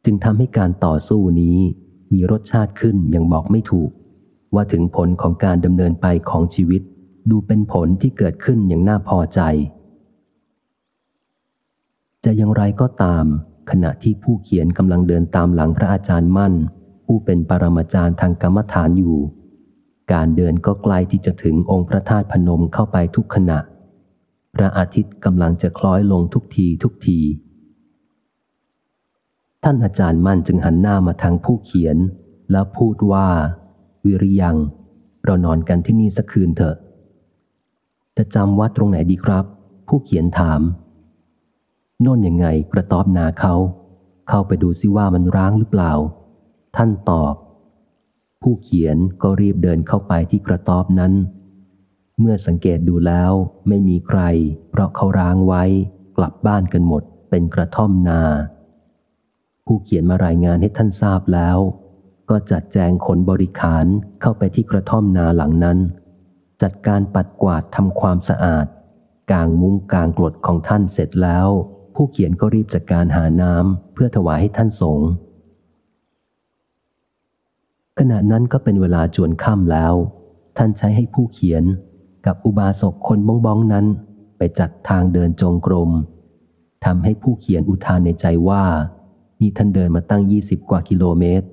จึงทำให้การต่อสู้นี้มีรสชาติขึ้นอย่างบอกไม่ถูก ว่าถึงผลของการดำเนินไปของชีวิต ดูเป็นผลที่เกิดขึ้นอย่างน่าพอใจ จะอย่างไรก็ตาม ขณะที่ผู้เขียนกำลังเดินตามหลังพระอาจารย์มั่น ผู้เป็นปรมาจารย์ทางกรรมฐานอยู่ การเดินก็ใกล้ที่จะถึงองค์พระธาตุพนมเข้าไปทุกขณะ พระอาทิตย์กำลังจะคล้อยลงทุกทีทุกที ท่านอาจารย์มั่นจึงหันหน้ามาทางผู้เขียน แล้วพูดว่า วิริยัง เรานอนกันที่นี่สักคืนเถอะ จะจำวัดตรงไหนดีครับ ผู้เขียนถาม โน่นยังไงกระตอบนาเขา เข้าไปดูซิว่ามันร้างหรือเปล่า ท่านตอบ ผู้เขียนก็รีบเดินเข้าไปที่กระตอบนั้น เมื่อสังเกตดูแล้วไม่มีใคร เพราะเขาร้างไว้กลับบ้านกันหมดเป็นกระท่อมนา ผู้เขียนมารายงานให้ท่านทราบแล้ว ก็จัดแจงขนบริขารเข้าไปที่กระท่อมนาหลังนั้น จัดการปัดกวาดทำความสะอาดกางมุ้งกางกรดของท่านเสร็จแล้ว ผู้เขียนก็รีบจัดการหาน้ำเพื่อถวายให้ท่านสงฆ์ขณะนั้นก็เป็นเวลาจวนค่ำแล้ว ท่านใช้ให้ผู้เขียนกับอุบาสกคนบ้องบ้องนั้น ไปจัดทางเดินจงกรมทำให้ผู้เขียนอุทานในใจว่า นี่ท่านเดินมาตั้งยี่สิบกว่ากิโลเมตร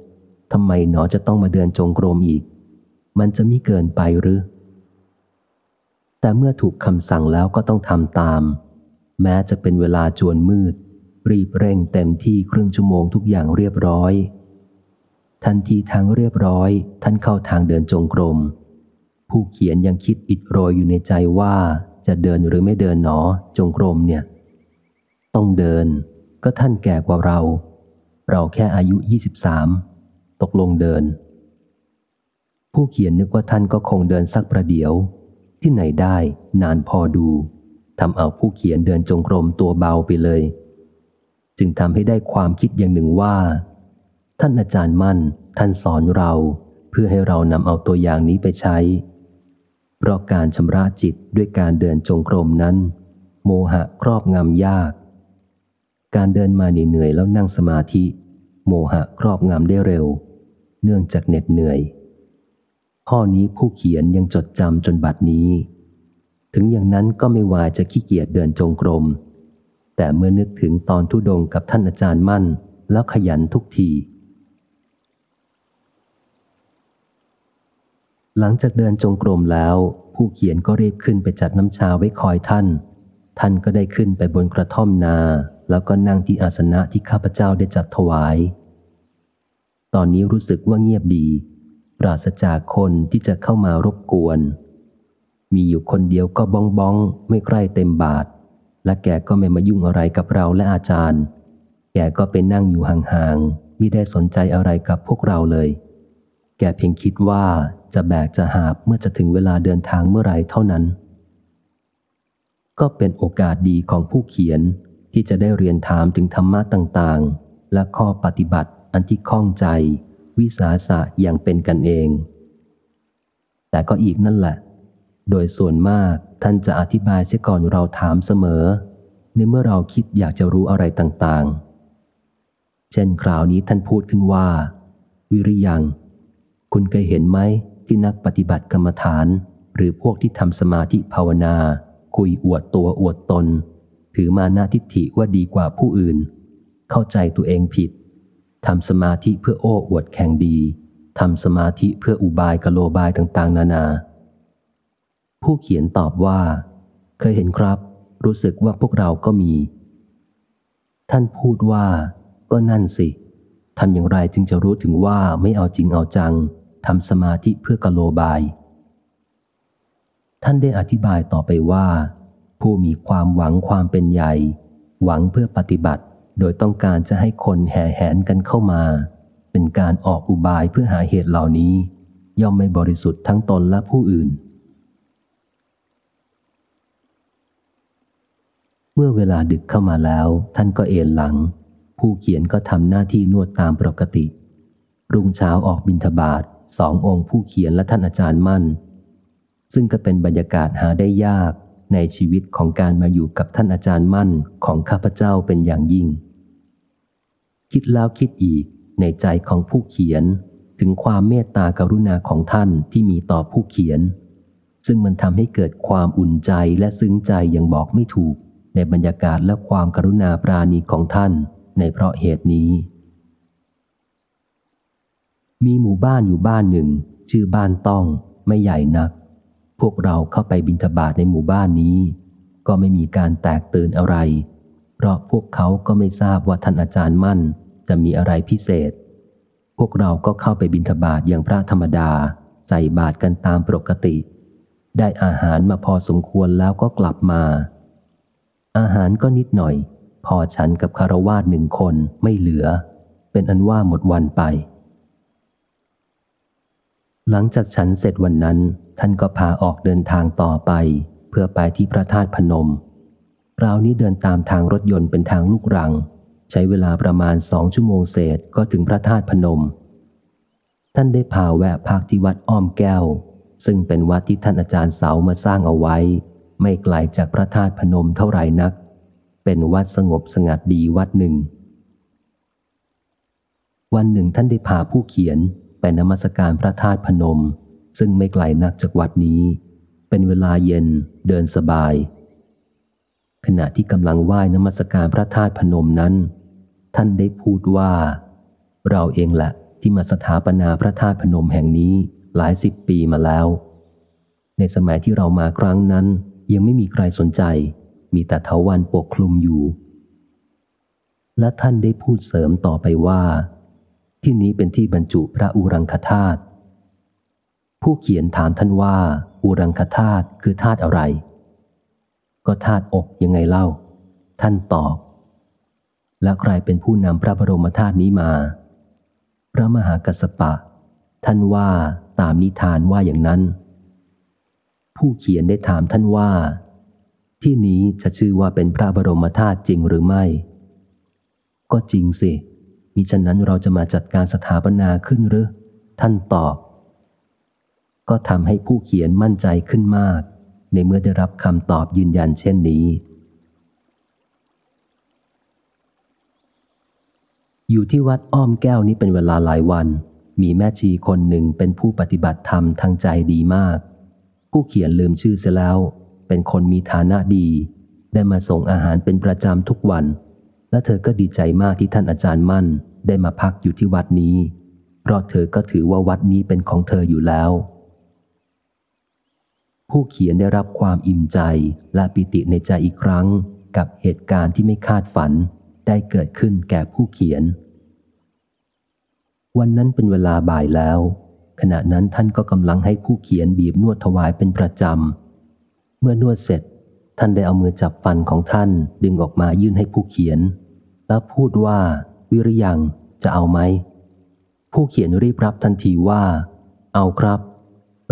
ทำไมหนอจะต้องมาเดินจงกรมอีก มันจะไม่เกินไปหรือ แต่เมื่อถูกคำสั่งแล้วก็ต้องทำตาม แม้จะเป็นเวลาจวนมืด รีบเร่งเต็มที่ครึ่งชั่วโมงทุกอย่างเรียบร้อย ทันทีทางเรียบร้อย ท่านเข้าทางเดินจงกรม ผู้เขียนยังคิดอิดโรยอยู่ในใจว่าจะเดินหรือไม่เดินหนอ จงกรมเนี่ย ต้องเดิน ก็ท่านแก่กว่าเรา เราแค่อายุยี่สิบสามตกลงเดิน ผู้เขียนนึกว่าท่านก็คงเดินสักประเดี๋ยว ที่ไหนได้นานพอดู ทำเอาผู้เขียนเดินจงกรมตัวเบาไปเลย จึงทำให้ได้ความคิดอย่างหนึ่งว่า ท่านอาจารย์มั่น ท่านสอนเราเพื่อให้เรานำเอาตัวอย่างนี้ไปใช้ เพราะการชำระจิตด้วยการเดินจงกรมนั้น โมหะครอบงำยาก การเดินมาเหนื่อยแล้วนั่งสมาธิ โมหะครอบงำได้เร็ว เนื่องจากเหน็ดเหนื่อย ข้อนี้ผู้เขียนยังจดจำจนบัดนี้ ถึงอย่างนั้นก็ไม่วาจะขี้เกียจเดินจงกรม แต่เมื่อนึกถึงตอนทุดงกับท่านอาจารย์มั่น แล้วขยันทุกที หลังจากเดินจงกรมแล้ว ผู้เขียนก็รีบขึ้นไปจัดน้ำชาไว้คอยท่าน ท่านก็ได้ขึ้นไปบนกระท่อมนา แล้วก็นั่งที่อาสนะที่ข้าพเจ้าได้จัดถวาย ตอนนี้รู้สึกว่าเงียบดี ปราศจากคนที่จะเข้ามารบกวน มีอยู่คนเดียวก็บ้องบ้อง ไม่ใกล้เต็มบาท และแกก็ไม่มายุ่งอะไรกับเราและอาจารย์ แกก็ไปนั่งอยู่ห่างๆไม่ได้สนใจอะไรกับพวกเราเลย แกเพียงคิดว่าจะแบกจะหาบเมื่อจะถึงเวลาเดินทางเมื่อไรเท่านั้น ก็เป็นโอกาสดีของผู้เขียนที่จะได้เรียนถามถึงธรรมะต่างๆ และข้อปฏิบัติอันที่ข้องใจ วิสาสะอย่างเป็นกันเอง แต่ก็อีกนั่นแหละ โดยส่วนมากท่านจะอธิบายเสียก่อนเราถามเสมอ ในเมื่อเราคิดอยากจะรู้อะไรต่างๆ เช่นคราวนี้ท่านพูดขึ้นว่า วิริยัง คุณเคยเห็นไหมที่นักปฏิบัติกรรมฐาน หรือพวกที่ทำสมาธิภาวนา คุยอวดตัวอวดตน ถือมานาทิฏฐิว่าดีกว่าผู้อื่น เข้าใจตัวเองผิดทำสมาธิเพื่อโอ้อวดแข่งดีทำสมาธิเพื่ออุบายกะโลบายต่างๆ นานา ผู้เขียนตอบว่า เคยเห็นครับ รู้สึกว่าพวกเราก็มี ท่านพูดว่า ก็นั่นสิทำอย่างไรจึงจะรู้ถึงว่าไม่เอาจริงเอาจังทำสมาธิเพื่อกโลบาย ท่านได้อธิบายต่อไปว่า ผู้มีความหวังความเป็นใหญ่ หวังเพื่อปฏิบัติ โดยต้องการจะให้คนแห่แหนกันเข้ามา เป็นการออกอุบายเพื่อหาเหตุเหล่านี้ ย่อมไม่บริสุทธิ์ทั้งตนและผู้อื่น เมื่อเวลาดึกเข้ามาแล้ว ท่านก็เอนหลัง ผู้เขียนก็ทำหน้าที่นวดตามปกติ รุ่งเช้าออกบินทบาทสององค์ผู้เขียนและท่านอาจารย์มั่น ซึ่งก็เป็นบรรยากาศหาได้ยากในชีวิตของการมาอยู่กับท่านอาจารย์มั่นของข้าพเจ้าเป็นอย่างยิ่ง คิดแล้วคิดอีกในใจของผู้เขียนถึงความเมตตากรุณาของท่านที่มีต่อผู้เขียน ซึ่งมันทำให้เกิดความอุ่นใจและซึ้งใจอย่างบอกไม่ถูก ในบรรยากาศและความกรุณาปราณีของท่านในเพราะเหตุนี้ มีหมู่บ้านอยู่บ้านหนึ่ง ชื่อบ้านต้องไม่ใหญ่นัก พวกเราเข้าไปบินทบาทในหมู่บ้านนี้ ก็ไม่มีการแตกตื่นอะไร เพราะพวกเขาก็ไม่ทราบว่าท่านอาจารย์มั่นจะมีอะไรพิเศษ พวกเราก็เข้าไปบินทบาทอย่างพระธรรมดา ใส่บาตรกันตามปกติ ได้อาหารมาพอสมควรแล้วก็กลับมา อาหารก็นิดหน่อย พอฉันกับคารวาสหนึ่งคนไม่เหลือ เป็นอันว่าหมดวันไป หลังจากฉันเสร็จวันนั้น ท่านก็พาออกเดินทางต่อไป เพื่อไปที่พระธาตุพนมคราวนี้เดินตามทางรถยนต์เป็นทางลูกรัง ใช้เวลาประมาณสองชั่วโมงเศษก็ถึงพระธาตุพนม ท่านได้พาแวะพักที่วัดอ้อมแก้ว ซึ่งเป็นวัดที่ท่านอาจารย์เสามาสร้างเอาไว้ ไม่ไกลจากพระธาตุพนมเท่าไหร่นัก เป็นวัดสงบสงัดดีวัดหนึ่ง วันหนึ่งท่านได้พาผู้เขียนไปนมัสการพระธาตุพนม ซึ่งไม่ไกลนักจากวัดนี้ เป็นเวลาเย็นเดินสบาย ขณะที่กำลังไหว้นมัสการพระธาตุพนมนั้น ท่านได้พูดว่า เราเองแหละที่มาสถาปนาพระธาตุพนมแห่งนี้หลายสิบปีมาแล้ว ในสมัยที่เรามาครั้งนั้น ยังไม่มีใครสนใจ มีแต่เถาวันปกคลุมอยู่ และท่านได้พูดเสริมต่อไปว่า ที่นี้เป็นที่บรรจุพระอุรังคธาตุผู้เขียนถามท่านว่า อุรังคธาตุคือธาตุอะไร ก็ธาตุอกยังไงเล่า ท่านตอบ แล้วใครเป็นผู้นำพระบรมธาตุนี้มา พระมหากัสปะ ท่านว่าตามนิทานว่าอย่างนั้น ผู้เขียนได้ถามท่านว่า ที่นี้จะชื่อว่าเป็นพระบรมธาตุจริงหรือไม่ ก็จริงสิมิฉะนั้นเราจะมาจัดการสถาปนาขึ้นหรือ ท่านตอบ ก็ทำให้ผู้เขียนมั่นใจขึ้นมาก ในเมื่อได้รับคำตอบยืนยันเช่นนี้ อยู่ที่วัดอ้อมแก้วนี้เป็นเวลาหลายวัน มีแม่ชีคนหนึ่งเป็นผู้ปฏิบัติธรรมทางใจดีมาก ผู้เขียนลืมชื่อเสียแล้ว เป็นคนมีฐานะดี ได้มาส่งอาหารเป็นประจำทุกวัน และเธอก็ดีใจมากที่ท่านอาจารย์มั่น ได้มาพักอยู่ที่วัดนี้ เพราะเธอก็ถือว่าวัดนี้เป็นของเธออยู่แล้ว ผู้เขียนได้รับความอิ่มใจและปิติในใจอีกครั้ง กับเหตุการณ์ที่ไม่คาดฝันได้เกิดขึ้นแก่ผู้เขียน วันนั้นเป็นเวลาบ่ายแล้ว ขณะนั้นท่านก็กำลังให้ผู้เขียนบีบนวดถวายเป็นประจำ เมื่อนวดเสร็จ ท่านได้เอามือจับฟันของท่านดึงออกมายื่นให้ผู้เขียน แล้วพูดว่า วิริยังจะเอาไหม ผู้เขียนรีบรับทันทีว่า เอาครับ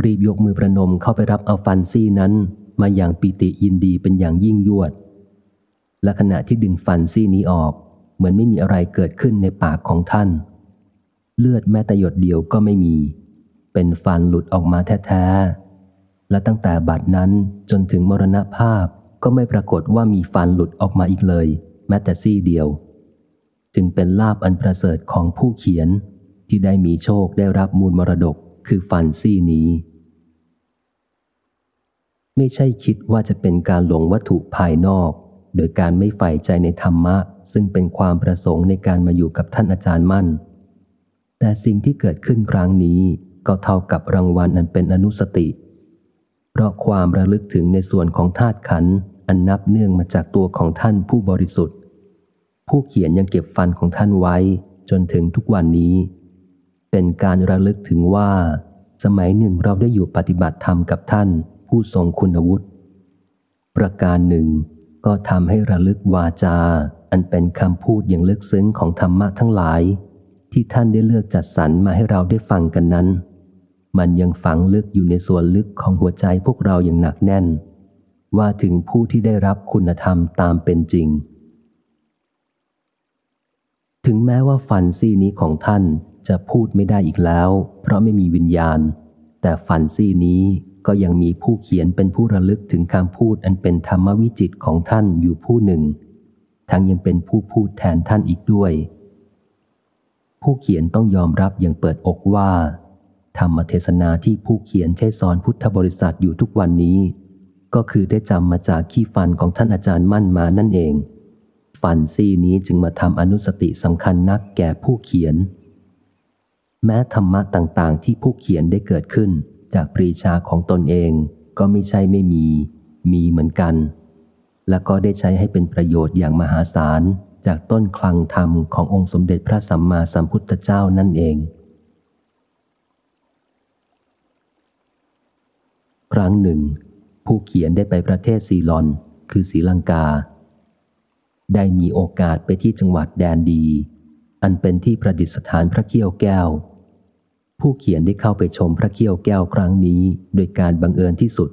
รีบยกมือประนมเข้าไปรับเอาฟันซี่นั้น มาอย่างปิติยินดีเป็นอย่างยิ่งยวด และขณะที่ดึงฟันซี่นี้ออก เหมือนไม่มีอะไรเกิดขึ้นในปากของท่าน เลือดแม้แต่หยดเดียวก็ไม่มี เป็นฟันหลุดออกมาแท้ๆ และตั้งแต่บัดนั้นจนถึงมรณภาพก็ไม่ปรากฏว่ามีฟันหลุดออกมาอีกเลย แม้แต่ซี่เดียว จึงเป็นลาบอันประเสริฐของผู้เขียน ที่ได้มีโชคได้รับมูลมรดกคือฟันซี่นี้ ไม่ใช่คิดว่าจะเป็นการหลงวัตถุภายนอก โดยการไม่ใฝ่ใจในธรรมะ ซึ่งเป็นความประสงค์ในการมาอยู่กับท่านอาจารย์มั่น แต่สิ่งที่เกิดขึ้นครั้งนี้ ก็เท่ากับรางวัลอันเป็นอนุสติ เพราะความระลึกถึงในส่วนของธาตุขันอันนับเนื่องมาจากตัวของท่านผู้บริสุทธิ์ ผู้เขียนยังเก็บฟันของท่านไว้จนถึงทุกวันนี้ เป็นการระลึกถึงว่า สมัยหนึ่งเราได้อยู่ปฏิบัติธรรมกับท่าน ผู้ทรงคุณวุฒิประการหนึ่ง ก็ทำให้ระลึกวาจา อันเป็นคำพูดอย่างลึกซึ้งของธรรมะทั้งหลาย ที่ท่านได้เลือกจัดสรรมาให้เราได้ฟังกันนั้น มันยังฝังลึกอยู่ในส่วนลึกของหัวใจพวกเราอย่างหนักแน่น ว่าถึงผู้ที่ได้รับคุณธรรมตามเป็นจริง ถึงแม้ว่าฟันซี่นี้ของท่านจะพูดไม่ได้อีกแล้ว เพราะไม่มีวิญญาณ แต่ฝันซี่นี้ก็ยังมีผู้เขียนเป็นผู้ระลึกถึงคำพูดอันเป็นธรรมวิจิตของท่านอยู่ผู้หนึ่ง ทั้งยังเป็นผู้พูดแทนท่านอีกด้วย ผู้เขียนต้องยอมรับอย่างเปิดอกว่า ธรรมเทศนาที่ผู้เขียนใช้สอนพุทธบริษัทอยู่ทุกวันนี้ ก็คือได้จำมาจากขี้ฟันของท่านอาจารย์มั่นมานั่นเอง ฟันซี่นี้จึงมาทำอนุสติสำคัญนักแก่ผู้เขียน แม้ธรรมะต่างๆ ที่ผู้เขียนได้เกิดขึ้น จากปรีชาของตนเองก็ไม่ใช่ไม่มี มีเหมือนกัน และก็ได้ใช้ให้เป็นประโยชน์อย่างมหาศาลจากต้นคลังธรรมขององค์สมเด็จพระสัมมาสัมพุทธเจ้านั่นเอง ครั้งหนึ่ง ผู้เขียนได้ไปประเทศซีลอน คือศรีลังกา ได้มีโอกาสไปที่จังหวัดแดนดี อันเป็นที่ประดิษฐานพระเกี้ยวแก้ว ผู้เขียนได้เข้าไปชมพระเขี้ยวแก้วครั้งนี้ โดยการบังเอิญที่สุด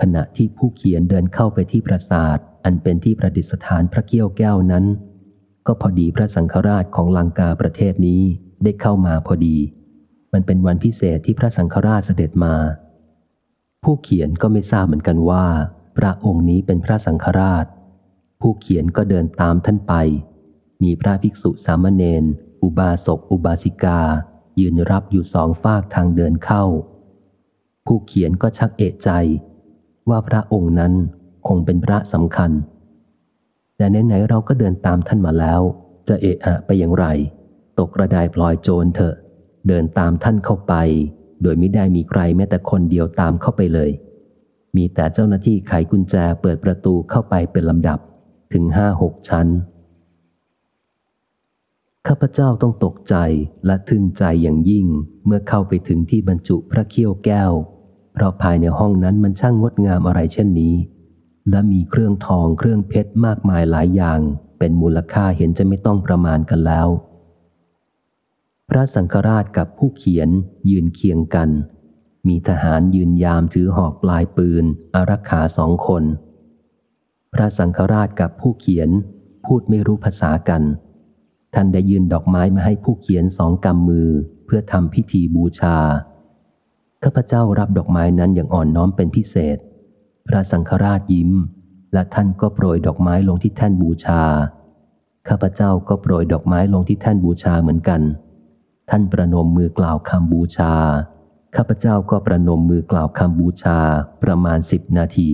ขณะที่ผู้เขียนเดินเข้าไปที่ปราสาท อันเป็นที่ประดิษฐานพระเขี้ยวแก้วนั้น ก็พอดีพระสังฆราชของลังกาประเทศนี้ได้เข้ามาพอดี มันเป็นวันพิเศษที่พระสังฆราชเสด็จมา ผู้เขียนก็ไม่ทราบเหมือนกันว่า พระองค์นี้เป็นพระสังฆราช ผู้เขียนก็เดินตามท่านไป มีพระภิกษุสามเณรอุบาสกอุบาสิกา ยืนรับอยู่สองฝากทางเดินเข้า ผู้เขียนก็ชักเอะใจ ว่าพระองค์นั้นคงเป็นพระสำคัญ แต่ไหนๆเราก็เดินตามท่านมาแล้ว จะเอะอะไปอย่างไร ตกกระไดพลอยโจรเถอะ เดินตามท่านเข้าไป โดยไม่ได้มีใครแม้แต่คนเดียวตามเข้าไปเลย มีแต่เจ้าหน้าที่ไขกุญแจเปิดประตูเข้าไปเป็นลำดับถึงห้าหกชั้น ข้าพเจ้าต้องตกใจและทึ่งใจอย่างยิ่งเมื่อเข้าไปถึงที่บรรจุพระเขี้ยวแก้ว เพราะภายในห้องนั้นมันช่างงดงามอะไรเช่นนี้ และมีเครื่องทองเครื่องเพชรมากมายหลายอย่าง เป็นมูลค่าเห็นจะไม่ต้องประมาณกันแล้ว พระสังฆราชกับผู้เขียนยืนเคียงกัน มีทหารยืนยามถือหอกปลายปืน อารักขาสองคน พระสังฆราชกับผู้เขียนพูดไม่รู้ภาษากัน ท่านได้ยืนดอกไม้มาให้ผู้เขียนสองกำมือเพื่อทำพิธีบูชา ข้าพเจ้ารับดอกไม้นั้นอย่างอ่อนน้อมเป็นพิเศษ พระสังฆราชยิ้ม และท่านก็โปรยดอกไม้ลงที่แท่นบูชา ข้าพเจ้าก็โปรยดอกไม้ลงที่แท่นบูชาเหมือนกัน ท่านประนมมือกล่าวคำบูชา ข้าพเจ้าก็ประนมมือกล่าวคำบูชาประมาณสิบนาที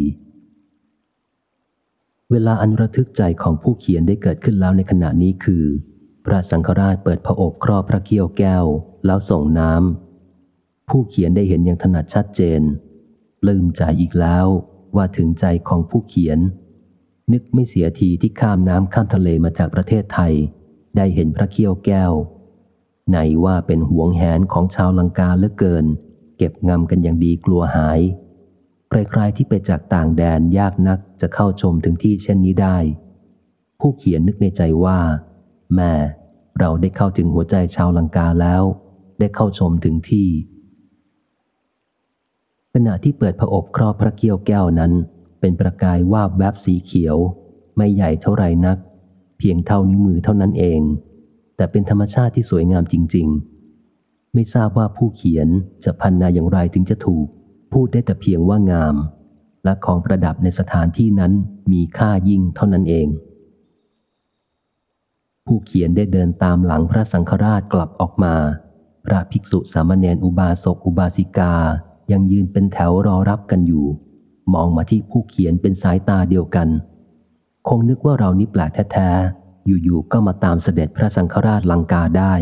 เวลาอันระทึกใจของผู้เขียนได้เกิดขึ้นแล้วในขณะนี้คือ พระสังฆราชเปิดพระอบครอบพระเกี้ยวแก้ว แล้วส่งน้ำผู้เขียนได้เห็นอย่างถนัดชัดเจน ลืมใจอีกแล้วว่าถึงใจของผู้เขียน นึกไม่เสียทีที่ข้ามน้ำข้ามทะเลมาจากประเทศไทย ได้เห็นพระเกี้ยวแก้ว ไหนว่าเป็นห่วงแหนของชาวลังกาเหลือเกิน เก็บงำกันอย่างดีกลัวหาย ใครๆที่ไปจากต่างแดนยากนักจะเข้าชมถึงที่เช่นนี้ได้ ผู้เขียนนึกในใจว่า แม่เราได้เข้าถึงหัวใจชาวลังกาแล้ว ได้เข้าชมถึงที่ ขณะที่เปิดพระอบครอบพระเกี้ยวแก้วนั้น เป็นประกายวาบแวบสีเขียว ไม่ใหญ่เท่าไรนัก เพียงเท่านิ้วมือเท่านั้นเอง แต่เป็นธรรมชาติที่สวยงามจริง ๆ ไม่ทราบว่าผู้เขียนจะพันนาอย่างไรถึงจะถูก พูดได้แต่เพียงว่างาม และของประดับในสถานที่นั้นมีค่ายิ่งเท่านั้นเอง ผู้เขียนได้เดินตามหลังพระสังฆราชกลับออกมา พระภิกษุสามเณรอุบาสกอุบาสิกายังยืนเป็นแถวรอรับกันอยู่ มองมาที่ผู้เขียนเป็นสายตาเดียวกัน คงนึกว่าเรานี่แปลกแท้ๆ อยู่ๆก็มาตามเสด็จพระสังฆราชลังกาได้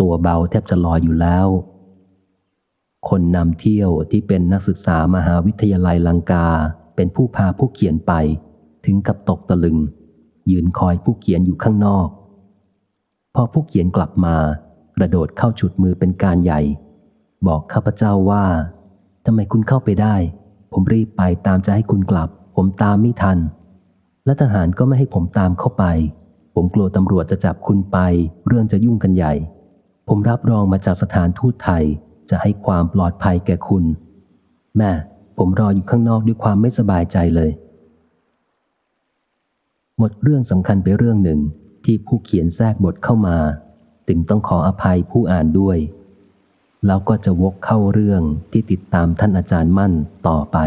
ตัวเบาแทบจะลอยอยู่แล้ว คนนำเที่ยวที่เป็นนักศึกษามหาวิทยาลัยลังกาเป็นผู้พาผู้เขียนไป ถึงกับตกตะลึง ยืนคอยผู้เขียนอยู่ข้างนอก พอผู้เขียนกลับมากระโดดเข้าฉุดมือเป็นการใหญ่ บอกข้าพเจ้าว่าทำไมคุณเข้าไปได้ ผมรีบไปตามจะให้คุณกลับ ผมตามไม่ทัน และทหารก็ไม่ให้ผมตามเข้าไป ผมกลัวตำรวจจะจับคุณไป เรื่องจะยุ่งกันใหญ่ ผมรับรองมาจากสถานทูตไทย จะให้ความปลอดภัยแก่คุณ แม่ผมรออยู่ข้างนอกด้วยความไม่สบายใจเลย หมดเรื่องสำคัญไปเรื่องหนึ่งที่ผู้เขียนแทรกบทเข้ามา จึงต้องขออภัยผู้อ่านด้วย แล้วก็จะวกเข้าเรื่องที่ติดตามท่านอาจารย์มั่นต่อไป